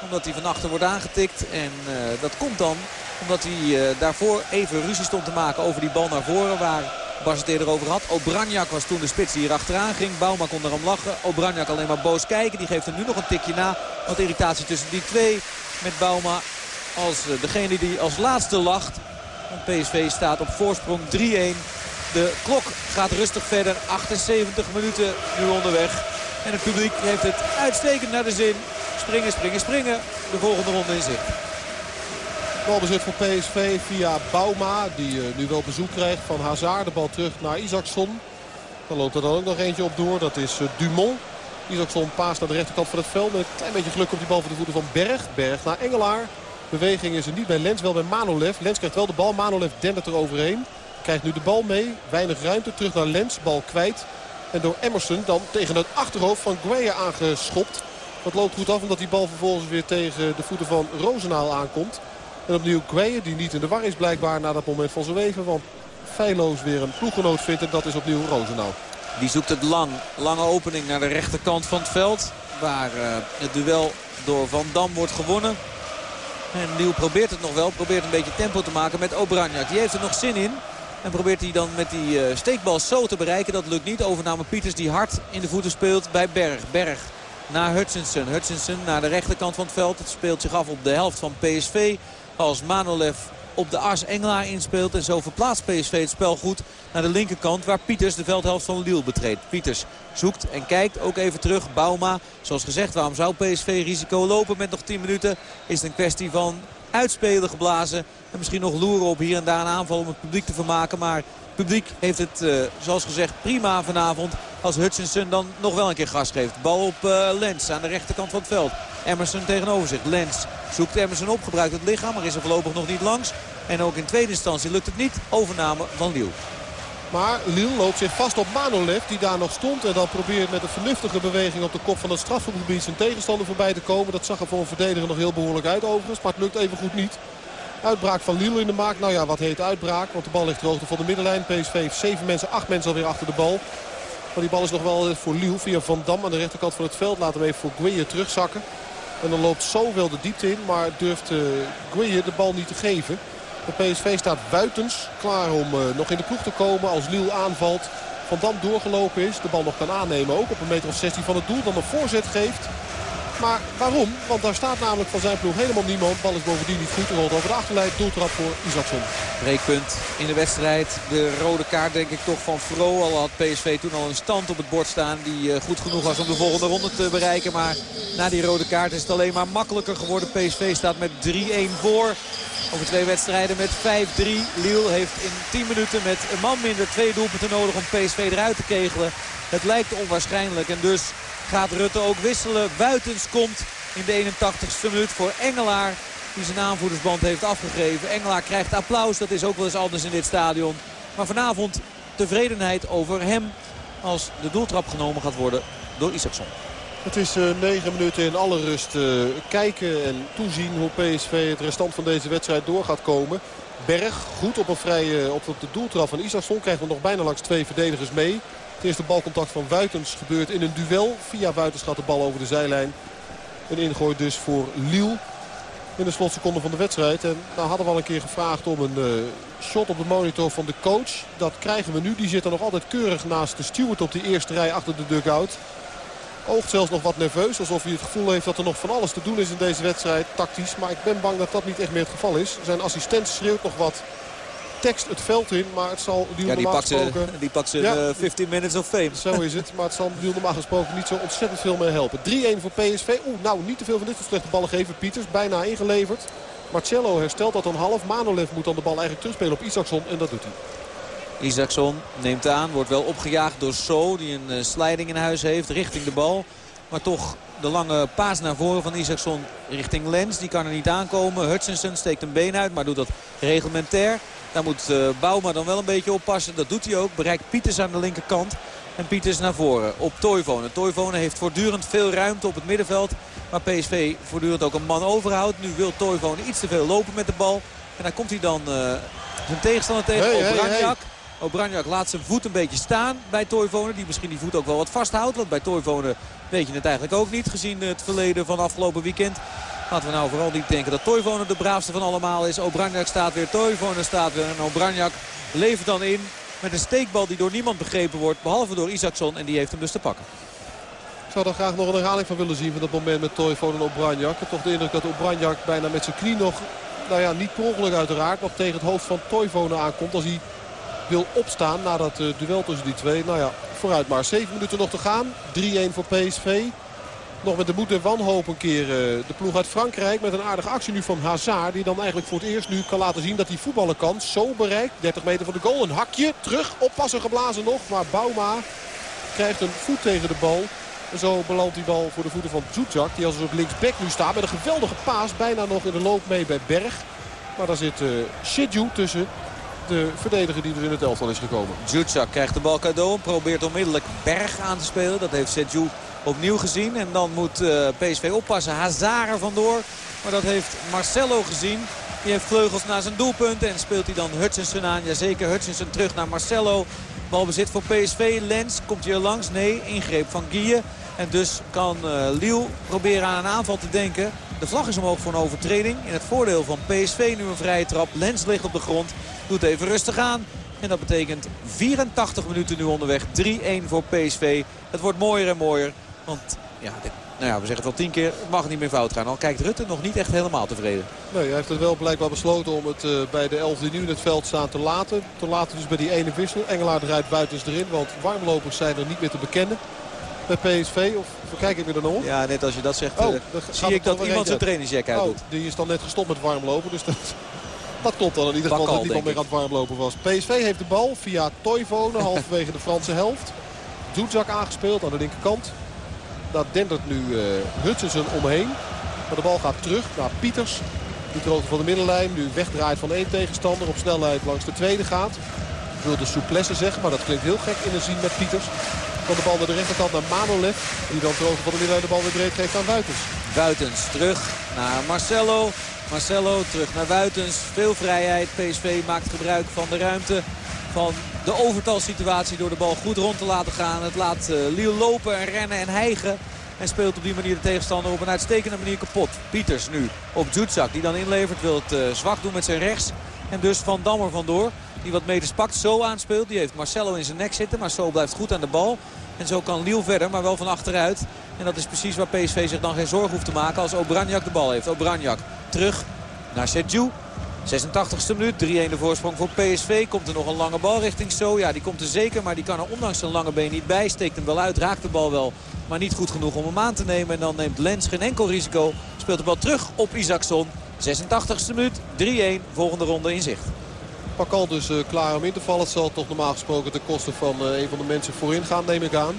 Omdat hij van achter wordt aangetikt. En uh, dat komt dan omdat hij uh, daarvoor even ruzie stond te maken over die bal naar voren. Waar Bas het eerder over had. Obranjak was toen de spits die hier achteraan ging. Bouma kon erom lachen. Obranjak alleen maar boos kijken. Die geeft hem nu nog een tikje na. Wat irritatie tussen die twee. Met Bouma als eh, degene die als laatste lacht. PSV staat op voorsprong 3-1. De klok gaat rustig verder. 78 minuten nu onderweg. En het publiek heeft het uitstekend naar de zin. Springen, springen, springen. De volgende ronde in zicht. Balbezit voor PSV via Bauma. Die uh, nu wel bezoek krijgt van Hazard. De bal terug naar Isaacson. Dan loopt er dan ook nog eentje op door. Dat is uh, Dumont. Isaacson paast naar de rechterkant van het veld. Met een klein beetje geluk op die bal voor de voeten van Berg. Berg naar Engelaar. Beweging is er niet bij Lens, wel bij Manolev. Lens krijgt wel de bal, Manolev dendert er overheen. Krijgt nu de bal mee, weinig ruimte, terug naar Lens, bal kwijt. En door Emerson dan tegen het achterhoofd van Gueye aangeschopt. Dat loopt goed af omdat die bal vervolgens weer tegen de voeten van Rozenaal aankomt. En opnieuw Gueye die niet in de war is blijkbaar na dat moment van zijn weven. Want feilloos weer een ploeggenoot vindt en dat is opnieuw Rozenaal. Die zoekt het lang. Lange opening naar de rechterkant van het veld. Waar uh, het duel door Van Dam wordt gewonnen. En Liel probeert het nog wel. Probeert een beetje tempo te maken met Obranjak. Die heeft er nog zin in. En probeert hij dan met die uh, steekbal zo te bereiken. Dat lukt niet. Overname Pieters die hard in de voeten speelt bij Berg. Berg naar Hutchinson. Hutchinson naar de rechterkant van het veld. Het speelt zich af op de helft van PSV. Als Manolev op de as Engelaar inspeelt. En zo verplaatst PSV het spel goed naar de linkerkant waar Pieters de veldhelft van Lille betreedt. Pieters zoekt en kijkt ook even terug. Bauma, zoals gezegd, waarom zou PSV risico lopen met nog 10 minuten? Is het een kwestie van uitspelen geblazen. En misschien nog loeren op hier en daar een aanval om het publiek te vermaken. Maar publiek heeft het, uh, zoals gezegd, prima vanavond. Als Hutchinson dan nog wel een keer gas geeft. Bal op uh, Lens aan de rechterkant van het veld. Emerson tegenover zich. Lens zoekt Emerson op, gebruikt het lichaam, maar is er voorlopig nog niet langs. En ook in tweede instantie lukt het niet. Overname van Liel. Maar Lille loopt zich vast op Manolev die daar nog stond. En dan probeert met een vernuftige beweging op de kop van het strafgebied zijn tegenstander voorbij te komen. Dat zag er voor een verdediger nog heel behoorlijk uit overigens. Maar het lukt even goed niet. Uitbraak van Lille in de maak. Nou ja, wat heet uitbraak? Want de bal ligt hoogte van de middenlijn. PSV heeft zeven mensen, acht mensen alweer achter de bal. Maar die bal is nog wel voor Lille via Van Dam aan de rechterkant van het veld. Laten we even voor Gueye terugzakken. En dan loopt zoveel de diepte in. Maar durft uh, de bal niet te geven. De PSV staat buitens klaar om uh, nog in de ploeg te komen als Liel aanvalt. Van Dam doorgelopen is, de bal nog kan aannemen ook op een meter of 16 van het doel. Dan een voorzet geeft. Maar waarom? Want daar staat namelijk van zijn ploeg helemaal niemand. Bal is bovendien niet goed. Rolt over de achterlijn. Doeltrap voor Isaacson. Breekpunt in de wedstrijd. De rode kaart denk ik toch van Fro. Al had PSV toen al een stand op het bord staan. Die goed genoeg was om de volgende ronde te bereiken. Maar na die rode kaart is het alleen maar makkelijker geworden. PSV staat met 3-1 voor. Over twee wedstrijden met 5-3. Lille heeft in 10 minuten met een man minder twee doelpunten nodig om PSV eruit te kegelen. Het lijkt onwaarschijnlijk en dus gaat Rutte ook wisselen. Buitens komt in de 81ste minuut voor Engelaar. Die zijn aanvoerdersband heeft afgegeven. Engelaar krijgt applaus. Dat is ook wel eens anders in dit stadion. Maar vanavond tevredenheid over hem als de doeltrap genomen gaat worden door Isaacson. Het is uh, negen minuten in alle rust uh, kijken en toezien hoe PSV het restant van deze wedstrijd door gaat komen. Berg goed op, een vrije, op de doeltrap van Isaacson. Krijgt er nog bijna langs twee verdedigers mee. Het eerste balcontact van Wuitens gebeurt in een duel. Via Wuitens gaat de bal over de zijlijn. Een ingooi dus voor Liel in de slotseconde van de wedstrijd. En nou hadden we al een keer gevraagd om een uh, shot op de monitor van de coach. Dat krijgen we nu. Die zit er nog altijd keurig naast de steward op die eerste rij achter de dugout. Oogt zelfs nog wat nerveus. Alsof hij het gevoel heeft dat er nog van alles te doen is in deze wedstrijd. Tactisch. Maar ik ben bang dat dat niet echt meer het geval is. Zijn assistent schreeuwt nog wat tekst het veld in. Maar het zal die, ja, die pakt gesproken... Ze, die pakt ze ja, 15 minutes of fame. Zo is het. Maar het zal die normaal gesproken niet zo ontzettend veel mee helpen. 3-1 voor PSV. Oeh, nou niet te veel van dit soort slechte ballen geven. Pieters bijna ingeleverd. Marcello herstelt dat dan half. Manolev moet dan de bal eigenlijk terugspelen op Isaacson. En dat doet hij. Isaacson neemt aan, wordt wel opgejaagd door So. Die een uh, slijding in huis heeft richting de bal. Maar toch de lange paas naar voren van Isaacson richting Lens. Die kan er niet aankomen. Hutchinson steekt een been uit, maar doet dat reglementair. Daar moet uh, Bouma dan wel een beetje oppassen. Dat doet hij ook. Bereikt Pieters aan de linkerkant. En Pieters naar voren op Toivonen. Toivonen heeft voortdurend veel ruimte op het middenveld. Maar PSV voortdurend ook een man overhoudt. Nu wil Toivonen iets te veel lopen met de bal. En dan komt hij dan uh, zijn tegenstander tegen. Hey, Obranjak. Obranjak laat zijn voet een beetje staan bij Toivonen. Die misschien die voet ook wel wat vasthoudt. Want bij Toivonen weet je het eigenlijk ook niet. Gezien het verleden van afgelopen weekend. Laten we nou vooral niet denken dat Toivonen de braafste van allemaal is. Obranjak staat weer, Toivonen staat weer. En Obranjak levert dan in met een steekbal die door niemand begrepen wordt. Behalve door Isaacson en die heeft hem dus te pakken. Ik zou er graag nog een herhaling van willen zien van dat moment met Toivonen en Obranjak. Ik heb toch de indruk dat Obranjak bijna met zijn knie nog, nou ja, niet per ongeluk uiteraard, nog tegen het hoofd van Toivonen aankomt. Als hij wil opstaan na dat uh, duel tussen die twee. Nou ja, vooruit maar. 7 minuten nog te gaan. 3-1 voor PSV. Nog met de moed en wanhoop een keer uh, de ploeg uit Frankrijk. Met een aardige actie nu van Hazard. Die dan eigenlijk voor het eerst nu kan laten zien dat hij voetballen kan. Zo bereikt. 30 meter van de goal. Een hakje. Terug. Oppassen geblazen nog. Maar Bauma krijgt een voet tegen de bal. En zo belandt die bal voor de voeten van Zuzak. Die als op linksback nu staat met een geweldige paas. Bijna nog in de loop mee bij Berg. Maar daar zit uh, tussen. De verdediger die dus in het elftal is gekomen. Zuzak krijgt de bal cadeau probeert onmiddellijk Berg aan te spelen. Dat heeft Sedju opnieuw gezien. En dan moet eh, PSV oppassen. Hazard er vandoor. Maar dat heeft Marcelo gezien. Die heeft vleugels naar zijn doelpunt. En speelt hij dan Hutchinson aan. Jazeker, Hutchinson terug naar Marcelo. Balbezit voor PSV. Lens komt hier langs. Nee, ingreep van Guille. En dus kan uh, proberen aan een aanval te denken. De vlag is omhoog voor een overtreding. In het voordeel van PSV nu een vrije trap. Lens ligt op de grond. Doet even rustig aan. En dat betekent 84 minuten nu onderweg. 3-1 voor PSV. Het wordt mooier en mooier. Want ja, nou ja, we zeggen het wel tien keer, het mag niet meer fout gaan. Al kijkt Rutte nog niet echt helemaal tevreden. Nee, hij heeft het wel blijkbaar besloten om het uh, bij de 11 die nu in het veld staan te laten. Te laten dus bij die ene wissel. Engelaar eruit, buitens erin, want warmlopers zijn er niet meer te bekennen. Bij PSV, of kijk ik weer er nog? Ja, net als je dat zegt, oh, uh, zie ik dat iemand zijn trainingsjack uit doet. Oh, die is dan net gestopt met warmlopen, dus dat... (laughs) Dat klopt dan in ieder geval dat niemand meer aan het warmlopen was. PSV heeft de bal via Toivonen (laughs) halverwege de Franse helft. Doetzak aangespeeld aan de linkerkant. Daar dendert nu uh, omheen. Maar de bal gaat terug naar Pieters. Die de van de middenlijn. Nu wegdraait van één tegenstander. Op snelheid langs de tweede gaat. Ik wilde souplesse zeggen, maar dat klinkt heel gek in een zin met Pieters. Van de bal naar de rechterkant naar Manolev. Die dan ter van de middenlijn de bal weer breed geeft aan Buitens. Buitens terug naar Marcelo. Marcelo terug naar Buitens. Veel vrijheid. PSV maakt gebruik van de ruimte. Van de overtalsituatie door de bal goed rond te laten gaan. Het laat uh, Liel lopen en rennen en hijgen. En speelt op die manier de tegenstander op een uitstekende manier kapot. Pieters nu op Zuzak die dan inlevert. Wil het uh, zwak doen met zijn rechts. En dus Van Dammer vandoor. Die wat meters pakt. Zo aanspeelt. Die heeft Marcelo in zijn nek zitten. Maar zo blijft goed aan de bal. En zo kan Liel verder. Maar wel van achteruit. En dat is precies waar PSV zich dan geen zorgen hoeft te maken. Als Obranjak de bal heeft. Obranjak terug naar Sergio. 86e minuut, 3-1 de voorsprong voor PSV. Komt er nog een lange bal richting Zo. Ja, die komt er zeker, maar die kan er ondanks zijn lange been niet bij. Steekt hem wel uit, raakt de bal wel, maar niet goed genoeg om hem aan te nemen. En dan neemt Lens geen enkel risico. Speelt de bal terug op Isaacson. 86e minuut, 3-1, volgende ronde in zicht. Pakal dus uh, klaar om in te vallen. Het zal toch normaal gesproken ten koste van uh, een van de mensen voorin gaan, neem ik aan.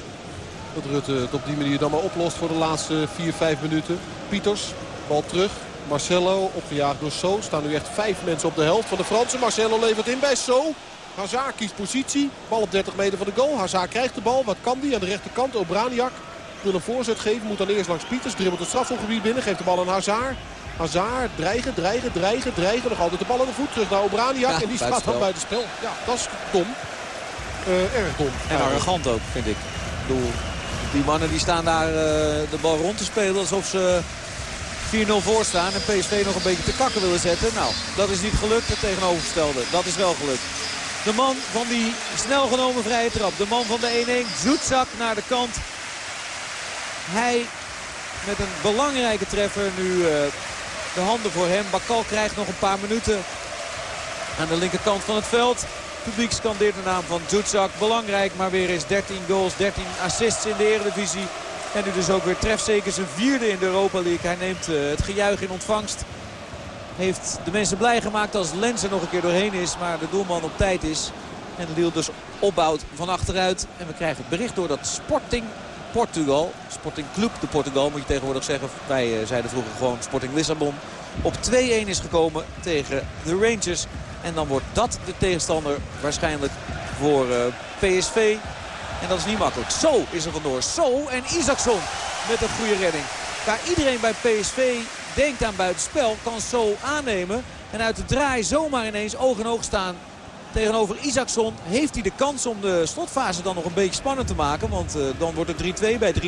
Dat Rutte het op die manier dan maar oplost voor de laatste 4-5 minuten. Pieters, bal terug. Marcelo, opgejaagd door So. Staan nu echt vijf mensen op de helft van de Fransen. Marcelo levert in bij So. Hazard kiest positie. Bal op 30 meter van de goal. Hazard krijgt de bal. Wat kan die aan de rechterkant? Obraniak wil een voorzet geven. Moet dan eerst langs Pieters. Dribbelt het strafselgebied binnen. Geeft de bal aan Hazard. Hazard dreigen, dreigen, dreigen, dreigen. Nog altijd de bal aan de voet. Terug naar Obraniak. en die staat dan de spel. Ja, dat is dom. Uh, erg dom. En arrogant ook, vind ik. bedoel, die mannen die staan daar uh, de bal rond te spelen alsof ze 4-0 voor staan en PSV nog een beetje te kakken willen zetten. Nou, dat is niet gelukt. Het tegenovergestelde, dat is wel gelukt. De man van die snel genomen vrije trap. De man van de 1-1. Zoetzak naar de kant. Hij met een belangrijke treffer. Nu uh, de handen voor hem. Bakal krijgt nog een paar minuten aan de linkerkant van het veld. publiek scandeert de naam van Zoetzak. Belangrijk, maar weer eens 13 goals, 13 assists in de Eredivisie. En nu dus ook weer trefzeker zijn vierde in de Europa League. Hij neemt uh, het gejuich in ontvangst. Heeft de mensen blij gemaakt als Lens er nog een keer doorheen is. Maar de doelman op tijd is. En Lille dus opbouwt van achteruit. En we krijgen het bericht door dat Sporting Portugal. Sporting Club de Portugal moet je tegenwoordig zeggen. Wij uh, zeiden vroeger gewoon Sporting Lissabon. Op 2-1 is gekomen tegen de Rangers. En dan wordt dat de tegenstander waarschijnlijk voor uh, PSV. En dat is niet makkelijk. Zo is er vandoor. Zo en Isaacson met een goede redding. Waar iedereen bij PSV denkt aan buitenspel, kan Zo aannemen. En uit de draai zomaar ineens oog in oog staan tegenover Isaacson. Heeft hij de kans om de slotfase dan nog een beetje spannend te maken. Want uh, dan wordt het 3-2. Bij 3-3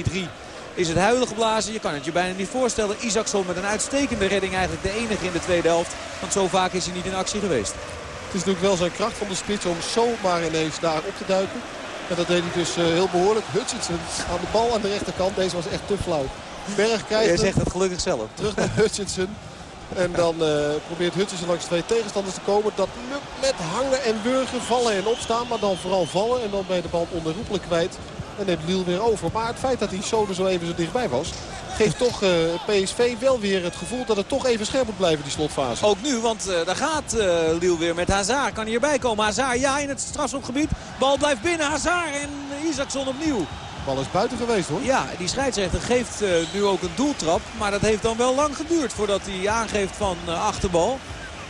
is het huilen geblazen. Je kan het je bijna niet voorstellen. Isaacson met een uitstekende redding eigenlijk de enige in de tweede helft. Want zo vaak is hij niet in actie geweest. Het is natuurlijk wel zijn kracht van de spits om zomaar ineens daar op te duiken. En dat deed hij dus uh, heel behoorlijk. Hutchinson aan de bal aan de rechterkant. Deze was echt te flauw. Berg krijgt Jij zegt het gelukkig zelf. Terug naar Hutchinson. En dan uh, probeert Hutchinson langs twee tegenstanders te komen. Dat lukt met hangen en burgen, vallen en opstaan. Maar dan vooral vallen. En dan ben je de bal onherroepelijk kwijt. En neemt Liel weer over. Maar het feit dat hij zo zo even zo dichtbij was... geeft toch uh, eh, PSV wel weer het gevoel dat het toch even scherp moet blijven, die slotfase. Ook nu, want uh, daar gaat uh, Liel weer met Hazard. Kan hierbij komen. Hazard, ja, in het strafschopgebied. Bal blijft binnen. Hazard en Isaacson opnieuw. bal is buiten geweest hoor. Ja, die scheidsrechter geeft nu ook een doeltrap. Maar dat heeft dan wel lang geduurd voordat hij aangeeft van achterbal.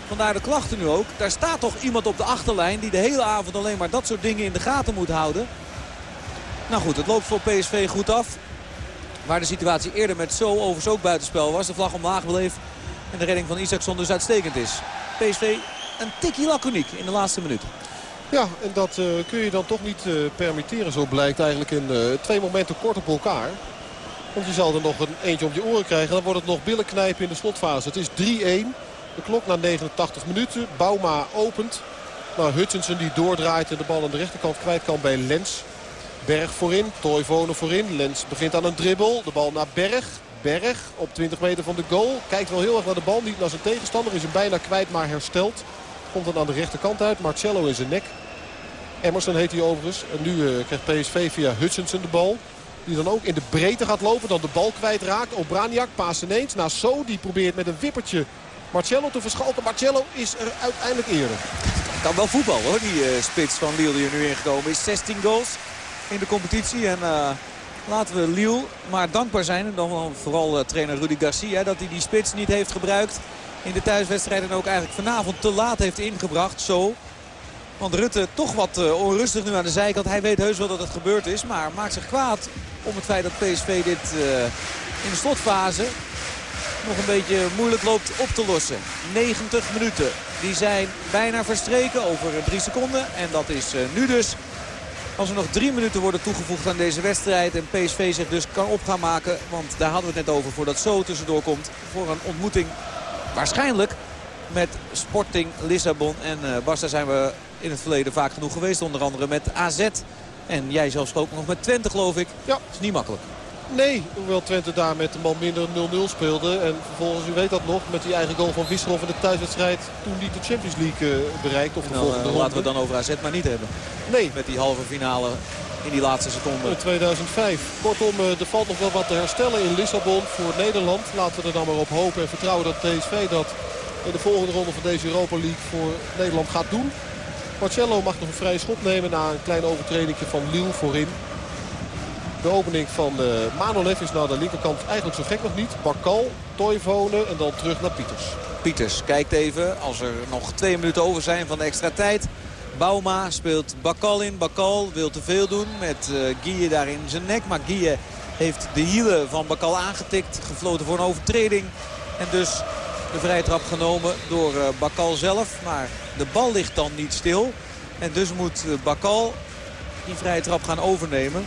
Vandaar de klachten nu ook. Daar staat toch iemand op de achterlijn die de hele avond alleen maar dat soort dingen in de gaten moet houden. Nou goed, het loopt voor PSV goed af. Waar de situatie eerder met zo overigens ook buitenspel was. De vlag omlaag bleef. En de redding van Isaacson dus uitstekend is. PSV een tikkie laconiek in de laatste minuut. Ja, en dat uh, kun je dan toch niet uh, permitteren. Zo blijkt eigenlijk in uh, twee momenten kort op elkaar. Want je zal er nog een eentje op je oren krijgen. Dan wordt het nog billen knijpen in de slotfase. Het is 3-1. De klok na 89 minuten. Bauma opent. Nou, Hutchinson die doordraait en de bal aan de rechterkant kwijt kan bij Lens. Berg voorin, Toivonen voorin. Lens begint aan een dribbel. De bal naar Berg. Berg op 20 meter van de goal. Kijkt wel heel erg naar de bal. Niet naar zijn tegenstander. Is hem bijna kwijt, maar herstelt. Komt dan aan de rechterkant uit. Marcello in zijn nek. Emerson heet hij overigens. En nu uh, krijgt PSV via Hutchinson de bal. Die dan ook in de breedte gaat lopen. Dan de bal kwijtraakt. Obraniak paast ineens naar So. Die probeert met een wippertje Marcello te verschalken. Marcello is er uiteindelijk eerder. Kan wel voetbal hoor, die uh, spits van Lille die er nu ingekomen is. 16 goals in de competitie. En uh, laten we Lille maar dankbaar zijn. En dan vooral uh, trainer Rudy Garcia dat hij die spits niet heeft gebruikt in de thuiswedstrijd. En ook eigenlijk vanavond te laat heeft ingebracht. Zo. Want Rutte toch wat uh, onrustig nu aan de zijkant. Hij weet heus wel dat het gebeurd is. Maar maakt zich kwaad om het feit dat PSV dit in de slotfase nog een beetje moeilijk loopt op te lossen. 90 minuten. Die zijn bijna verstreken over drie seconden. En dat is nu dus als er nog drie minuten worden toegevoegd aan deze wedstrijd. En PSV zich dus kan op gaan maken. Want daar hadden we het net over voordat zo tussendoor komt. Voor een ontmoeting waarschijnlijk met Sporting Lissabon. En uh, Bas, daar zijn we in het verleden vaak genoeg geweest. Onder andere met AZ. En jij zelfs ook nog met Twente geloof ik. Ja. Dat is niet makkelijk. Nee, hoewel Twente daar met de man minder 0-0 speelde. En vervolgens, u weet dat nog, met die eigen goal van Wisselhoff in de thuiswedstrijd... toen die de Champions League uh, bereikt. Of de nou, volgende uh, laten we het dan over AZ maar niet hebben. Nee. Met die halve finale in die laatste seconde. In 2005. Kortom, uh, er valt nog wel wat te herstellen in Lissabon voor Nederland. Laten we er dan maar op hopen en vertrouwen dat PSV dat in de volgende ronde van deze Europa League voor Nederland gaat doen. Marcello mag nog een vrije schop nemen na een klein overtreding van Lille voorin. De opening van uh, Manolev is naar de linkerkant eigenlijk zo gek nog niet. Bakal, Toivonen en dan terug naar Pieters. Pieters kijkt even als er nog twee minuten over zijn van de extra tijd. Bauma speelt Bakal in. Bakal wil te veel doen met uh, Guille daar in zijn nek. Maar Guille heeft de hielen van Bakal aangetikt. Gefloten voor een overtreding. En dus de vrije trap genomen door uh, Bakal zelf. Maar de bal ligt dan niet stil. En dus moet uh, Bakal die vrije trap gaan overnemen.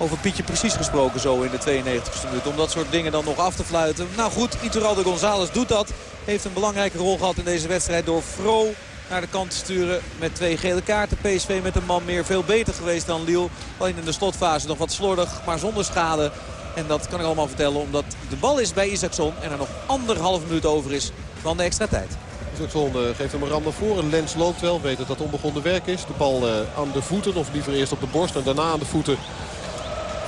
Over Pietje precies gesproken zo in de 92e minuut. Om dat soort dingen dan nog af te fluiten. Nou goed, Iturralde González doet dat. Heeft een belangrijke rol gehad in deze wedstrijd door Fro naar de kant te sturen met twee gele kaarten. PSV met een man meer veel beter geweest dan Lille. Alleen in de slotfase nog wat slordig, maar zonder schade. En dat kan ik allemaal vertellen omdat de bal is bij Isaacson. En er nog anderhalf minuut over is van de extra tijd. Isaacson uh, geeft hem een ram naar. Lens loopt wel, weet dat dat onbegonnen werk is. De bal uh, aan de voeten, of liever eerst op de borst en daarna aan de voeten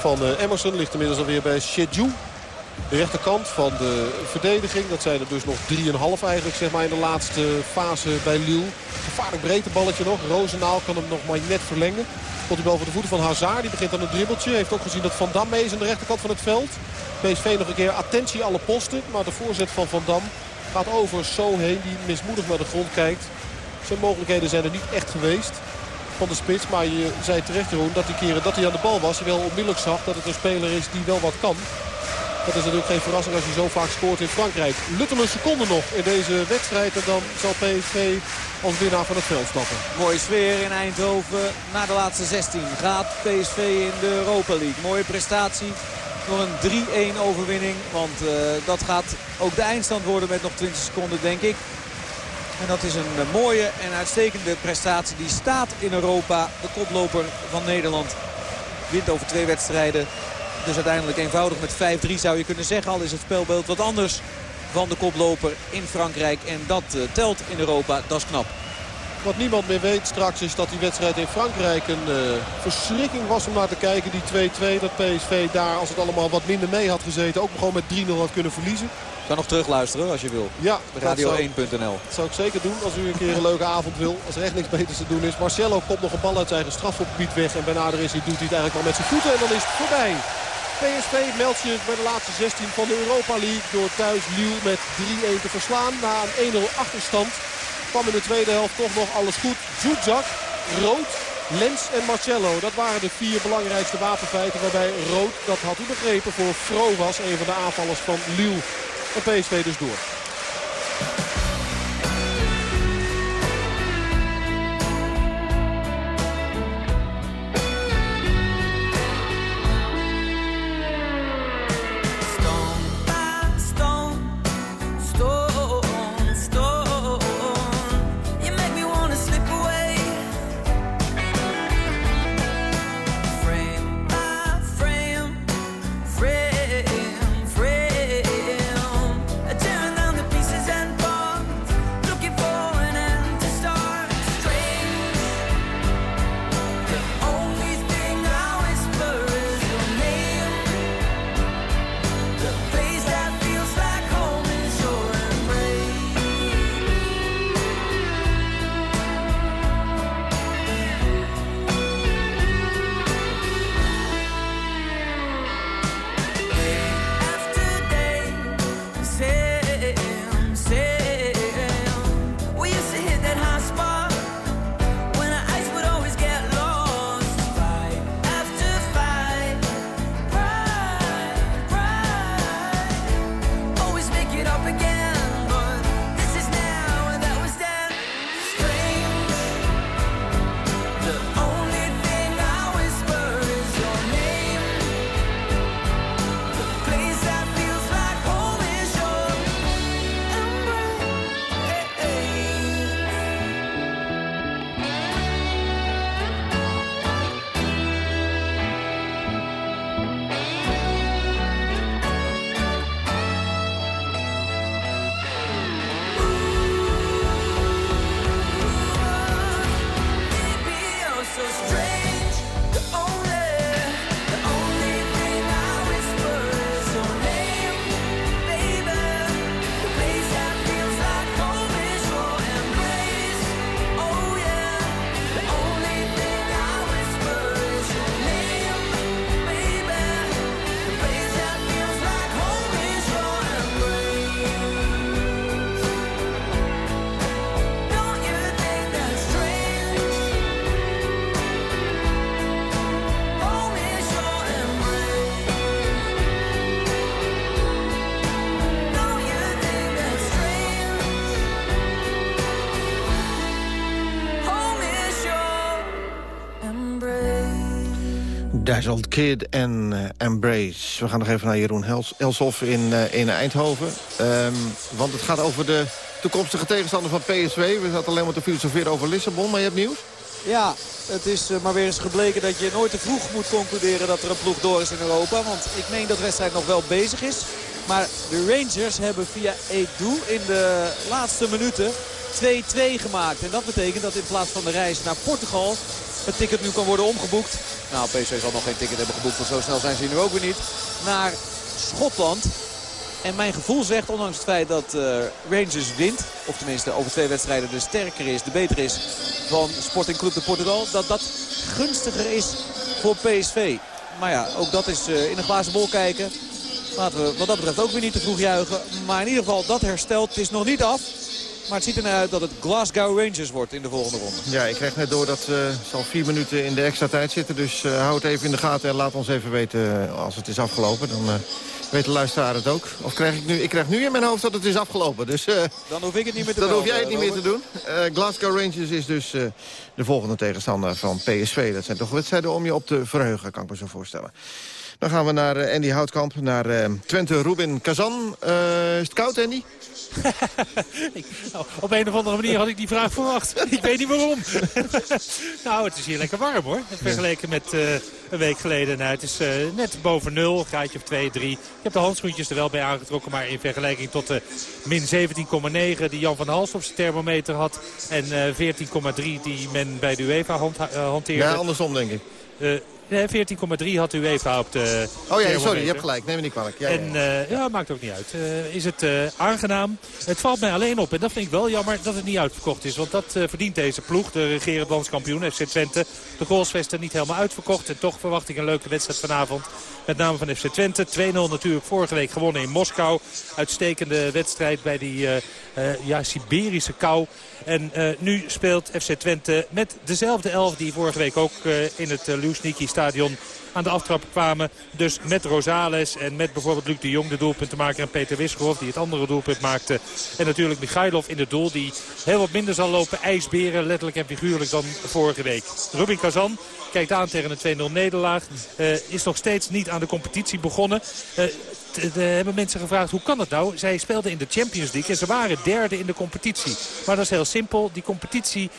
van uh, Emerson. Ligt inmiddels alweer bij Shedju. De rechterkant van de verdediging. Dat zijn er dus nog 3,5 eigenlijk zeg maar, in de laatste fase bij Lille. Gevaarlijk breedte balletje nog. Rozenaal kan hem nog maar net verlengen. Komt die bal voor de voeten van Hazard. Die begint aan een dribbeltje. Heeft ook gezien dat Van Dam mee is aan de rechterkant van het veld. PSV nog een keer attentie alle posten. Maar de voorzet van Van Dam gaat over zo heen. Die mismoedig naar de grond kijkt. Zijn mogelijkheden zijn er niet echt geweest de spits. Maar je zei terecht Jeroen dat die keren dat hij aan de bal was. Je wel onmiddellijk zag dat het een speler is die wel wat kan. Dat is natuurlijk geen verrassing als je zo vaak scoort in Frankrijk. Luttele seconde nog in deze wedstrijd. En dan zal PSV als winnaar van het veld stappen. Mooie sfeer in Eindhoven. Na de laatste 16 gaat PSV in de Europa League. Mooie prestatie. Nog een 3-1 overwinning. Want uh, dat gaat ook de eindstand worden met nog 20 seconden denk ik. En dat is een mooie en uitstekende prestatie. Die staat in Europa. De koploper van Nederland wint over twee wedstrijden. Dus uiteindelijk eenvoudig met 5-3 zou je kunnen zeggen. Al is het spelbeeld wat anders van de koploper in Frankrijk. En dat uh, telt in Europa, dat is knap. Wat niemand meer weet straks is dat die wedstrijd in Frankrijk een uh, verschrikking was om naar te kijken. Die 2-2, dat PSV daar als het allemaal wat minder mee had gezeten ook gewoon met 3-0 had kunnen verliezen. Kan nog terugluisteren als je wil. Ja, Radio1.nl. Dat zou ik zeker doen als u een keer een leuke avond wil. Als er echt niks beters te doen is. Marcelo komt nog een bal uit zijn eigen strafgebied weg. En bijna is hij, doet hij het eigenlijk al met zijn voeten. En dan is het voorbij. PSV meldt zich bij de laatste 16 van de Europa League. Door thuis Lille met 3-1 te verslaan. Na een 1-0 achterstand kwam in de tweede helft toch nog alles goed. Zoetzak, rood, Lens en Marcello. Dat waren de vier belangrijkste wapenfeiten. Waarbij rood, dat had u begrepen, voor Fro was. Een van de aanvallers van Lille. En PSV dus door. Dazzled Kid en uh, Embrace. We gaan nog even naar Jeroen Hels Elshoff in, uh, in Eindhoven. Um, want het gaat over de toekomstige tegenstander van PSV. We zaten alleen maar te filosoferen over Lissabon, maar je hebt nieuws? Ja, het is uh, maar weer eens gebleken dat je nooit te vroeg moet concluderen dat er een ploeg door is in Europa. Want ik meen dat de wedstrijd nog wel bezig is. Maar de Rangers hebben via Edu in de laatste minuten 2-2 gemaakt. En dat betekent dat in plaats van de reis naar Portugal het ticket nu kan worden omgeboekt. Nou, PSV zal nog geen ticket hebben geboekt, want zo snel zijn ze nu ook weer niet. Naar Schotland. En mijn gevoel zegt, ondanks het feit dat uh, Rangers wint... of tenminste over twee wedstrijden de sterker is, de beter is... van Sporting Club de Portugal... dat dat gunstiger is voor PSV. Maar ja, ook dat is uh, in een glazen bol kijken. Laten we wat dat betreft ook weer niet te vroeg juichen. Maar in ieder geval, dat herstelt. Het is nog niet af. Maar het ziet er naar uit dat het Glasgow Rangers wordt in de volgende ronde. Ja, ik krijg net door dat uh, ze al vier minuten in de extra tijd zitten. Dus uh, hou het even in de gaten en laat ons even weten als het is afgelopen. Dan weet de luisteraar het ook. Of krijg ik nu... Ik krijg nu in mijn hoofd dat het is afgelopen. Dus, dan hoef ik het niet meer te doen. (laughs) Dan hoef jij het niet meer te doen. Glasgow Rangers is dus de volgende tegenstander van PSV. Dat zijn toch wedstrijden om je op te verheugen, kan ik me zo voorstellen. Dan gaan we naar Andy Houtkamp, naar Twente Rubin Kazan. is het koud, Andy? (laughs) nou, op een of andere manier had ik die vraag verwacht. (laughs) ik weet niet waarom. (laughs) nou, het is hier lekker warm hoor. Vergeleken met uh, een week geleden. Nou, het is uh, net boven nul, graadje of 2, 3. Ik heb de handschoentjes er wel bij aangetrokken. Maar in vergelijking tot de min 17,9 die Jan van Hals op zijn thermometer had. En uh, 14,3 die men bij de UEFA hand, hanteerde. Ja, andersom denk ik. 14,3 had u even op de Oh ja, sorry, je hebt gelijk. Neem me niet kwalijk. Ja, en ja, ja, maakt ook niet uit. is het aangenaam. Het valt mij alleen op. En dat vind ik wel jammer dat het niet uitverkocht is. Want dat verdient deze ploeg. De regerend landskampioen FC Twente. De goalsvesten niet helemaal uitverkocht. En toch verwacht ik een leuke wedstrijd vanavond. Met name van FC Twente. 2-0 natuurlijk vorige week gewonnen in Moskou. Uitstekende wedstrijd bij die uh, uh, ja, Siberische kou. En uh, nu speelt FC Twente met dezelfde elf die vorige week ook in het Lusniki stadion aan de aftrap kwamen. Dus met Rosales en met bijvoorbeeld Luc de Jong de doelpunt te maken. En Peter Wisgerhoff die het andere doelpunt maakte. En natuurlijk Michailov in het doel die heel wat minder zal lopen. IJsberen letterlijk en figuurlijk dan vorige week. Rubin Kazan kijkt aan tegen een 2-0 nederlaag. Uh, is nog steeds niet aan de competitie begonnen. Uh, hebben mensen gevraagd hoe kan dat nou? Zij speelden in de Champions League en ze waren derde in de competitie. Maar dat is heel simpel. Die competitie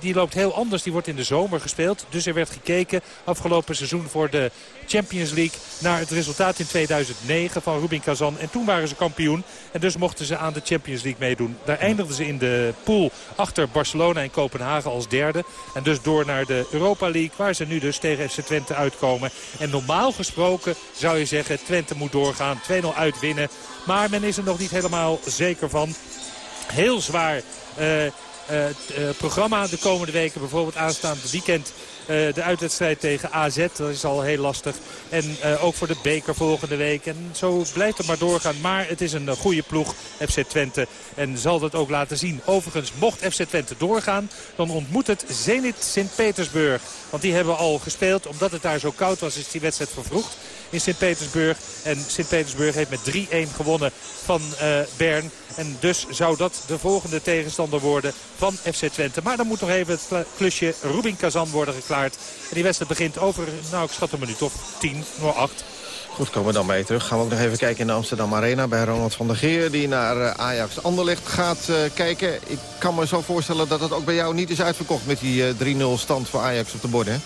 die loopt heel anders. Die wordt in de zomer gespeeld. Dus er werd gekeken afgelopen seizoen voor de Champions League naar het resultaat in 2009 van Rubin Kazan. En toen waren ze kampioen. En dus mochten ze aan de Champions League meedoen. Daar eindigden ze in de pool achter Barcelona en Kopenhagen als derde. En dus door naar de Europa League waar ze nu dus tegen FC Twente uitkomen. En normaal gesproken zou je zeggen Twente moet doorgaan. 2-0 uitwinnen. Maar men is er nog niet helemaal zeker van. Heel zwaar uh, uh, programma de komende weken. Bijvoorbeeld aanstaande weekend de uitwedstrijd tegen AZ, dat is al heel lastig. En uh, ook voor de beker volgende week. En zo blijft het maar doorgaan. Maar het is een uh, goede ploeg, FC Twente. En zal dat ook laten zien. Overigens, mocht FC Twente doorgaan, dan ontmoet het Zenit Sint-Petersburg. Want die hebben al gespeeld. Omdat het daar zo koud was, is die wedstrijd vervroegd in Sint-Petersburg. En Sint-Petersburg heeft met 3-1 gewonnen van uh, Bern. En dus zou dat de volgende tegenstander worden van FC Twente. Maar dan moet nog even het klusje Rubin Kazan worden geklaard. En die wedstrijd begint over, nou ik schat een minuut of 10, nog 8. Goed, komen we dan mee terug. Gaan we ook nog even kijken in de Amsterdam Arena bij Ronald van der Geer... die naar uh, Ajax Anderlecht gaat uh, kijken. Ik kan me zo voorstellen dat het ook bij jou niet is uitverkocht... met die uh, 3-0 stand voor Ajax op de borden, hè?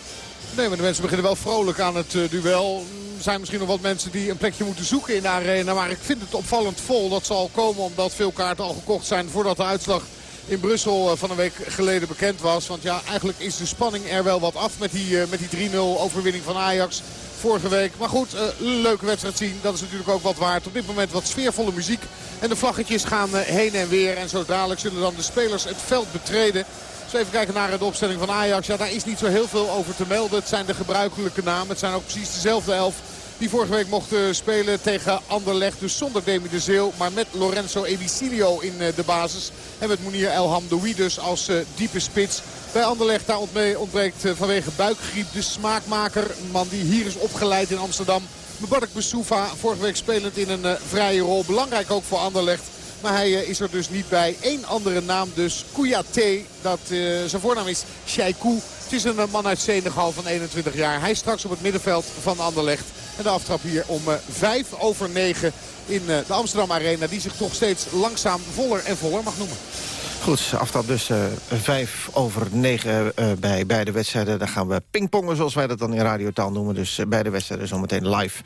Nee, maar de mensen beginnen wel vrolijk aan het duel zijn misschien nog wat mensen die een plekje moeten zoeken in de arena. Maar ik vind het opvallend vol. Dat zal komen omdat veel kaarten al gekocht zijn voordat de uitslag in Brussel van een week geleden bekend was. Want ja, eigenlijk is de spanning er wel wat af met die, met die 3-0 overwinning van Ajax vorige week. Maar goed, uh, leuke wedstrijd zien. Dat is natuurlijk ook wat waard. Op dit moment wat sfeervolle muziek. En de vlaggetjes gaan heen en weer. En zo dadelijk zullen dan de spelers het veld betreden. Dus even kijken naar de opstelling van Ajax. Ja, daar is niet zo heel veel over te melden. Het zijn de gebruikelijke namen. Het zijn ook precies dezelfde elf die vorige week mochten spelen tegen Anderlecht. Dus zonder Demi de Zeeuw. Maar met Lorenzo Evicilio in de basis. En met Mounir El Hamdoui dus als diepe spits. Bij Anderlecht daar ontbreekt vanwege buikgriep de smaakmaker. Een man die hier is opgeleid in Amsterdam. Mubarak Boussoufa, vorige week spelend in een vrije rol. Belangrijk ook voor Anderlecht. Maar hij is er dus niet bij. Eén andere naam dus, Kouyaté. Dat, uh, zijn voornaam is Shaikou. Het is een man uit Senegal van 21 jaar. Hij straks op het middenveld van Anderlecht. En de aftrap hier om 5 over 9 in de Amsterdam Arena. Die zich toch steeds langzaam voller en voller mag noemen. Goed, aftrap dus uh, vijf over negen uh, bij beide wedstrijden. Dan gaan we pingpongen, zoals wij dat dan in radiotaal noemen. Dus beide wedstrijden zometeen live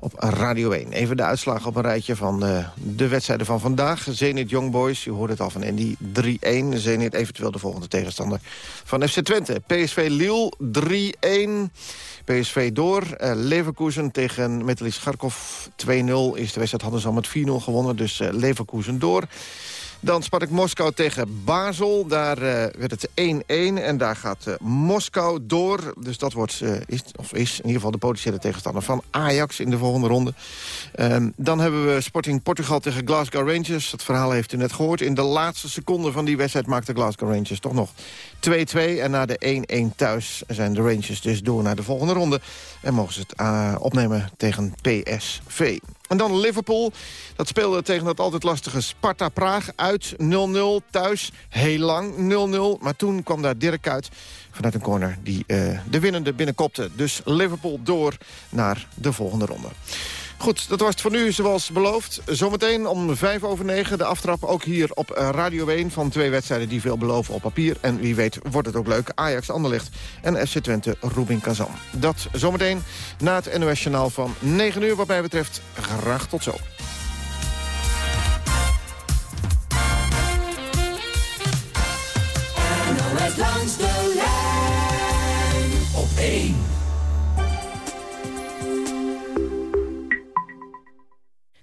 op Radio 1. Even de uitslag op een rijtje van de wedstrijden van vandaag. Zenit Young Boys, u hoort het al van Andy, 3-1. Zenit eventueel de volgende tegenstander van FC Twente. PSV Lille, 3-1. PSV door. Leverkusen tegen Metalist Kharkov 2-0. Is de wedstrijd hadden ze al met 4-0 gewonnen, dus Leverkusen door. Dan Spartak Moskou tegen Basel. Daar uh, werd het 1-1 en daar gaat uh, Moskou door. Dus dat wordt, uh, is, of is in ieder geval de potentiële tegenstander van Ajax in de volgende ronde. Um, dan hebben we Sporting Portugal tegen Glasgow Rangers. Dat verhaal heeft u net gehoord. In de laatste seconde van die wedstrijd maakte Glasgow Rangers toch nog 2-2. En na de 1-1 thuis zijn de Rangers dus door naar de volgende ronde. En mogen ze het opnemen tegen PSV. En dan Liverpool. Dat speelde tegen dat altijd lastige Sparta Praag uit 0-0 thuis. Heel lang 0-0. Maar toen kwam daar Dirk uit vanuit een corner die uh, de winnende binnenkopte. Dus Liverpool door naar de volgende ronde. Goed, dat was het voor nu zoals beloofd. Zometeen om vijf over negen de aftrap ook hier op Radio 1... van twee wedstrijden die veel beloven op papier. En wie weet wordt het ook leuk. Ajax Anderlecht en FC Twente Rubin Kazan. Dat zometeen na het NOS Journaal van 9 uur wat mij betreft. Graag tot zo. NOS langs de lijn op 1.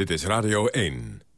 Dit is Radio 1.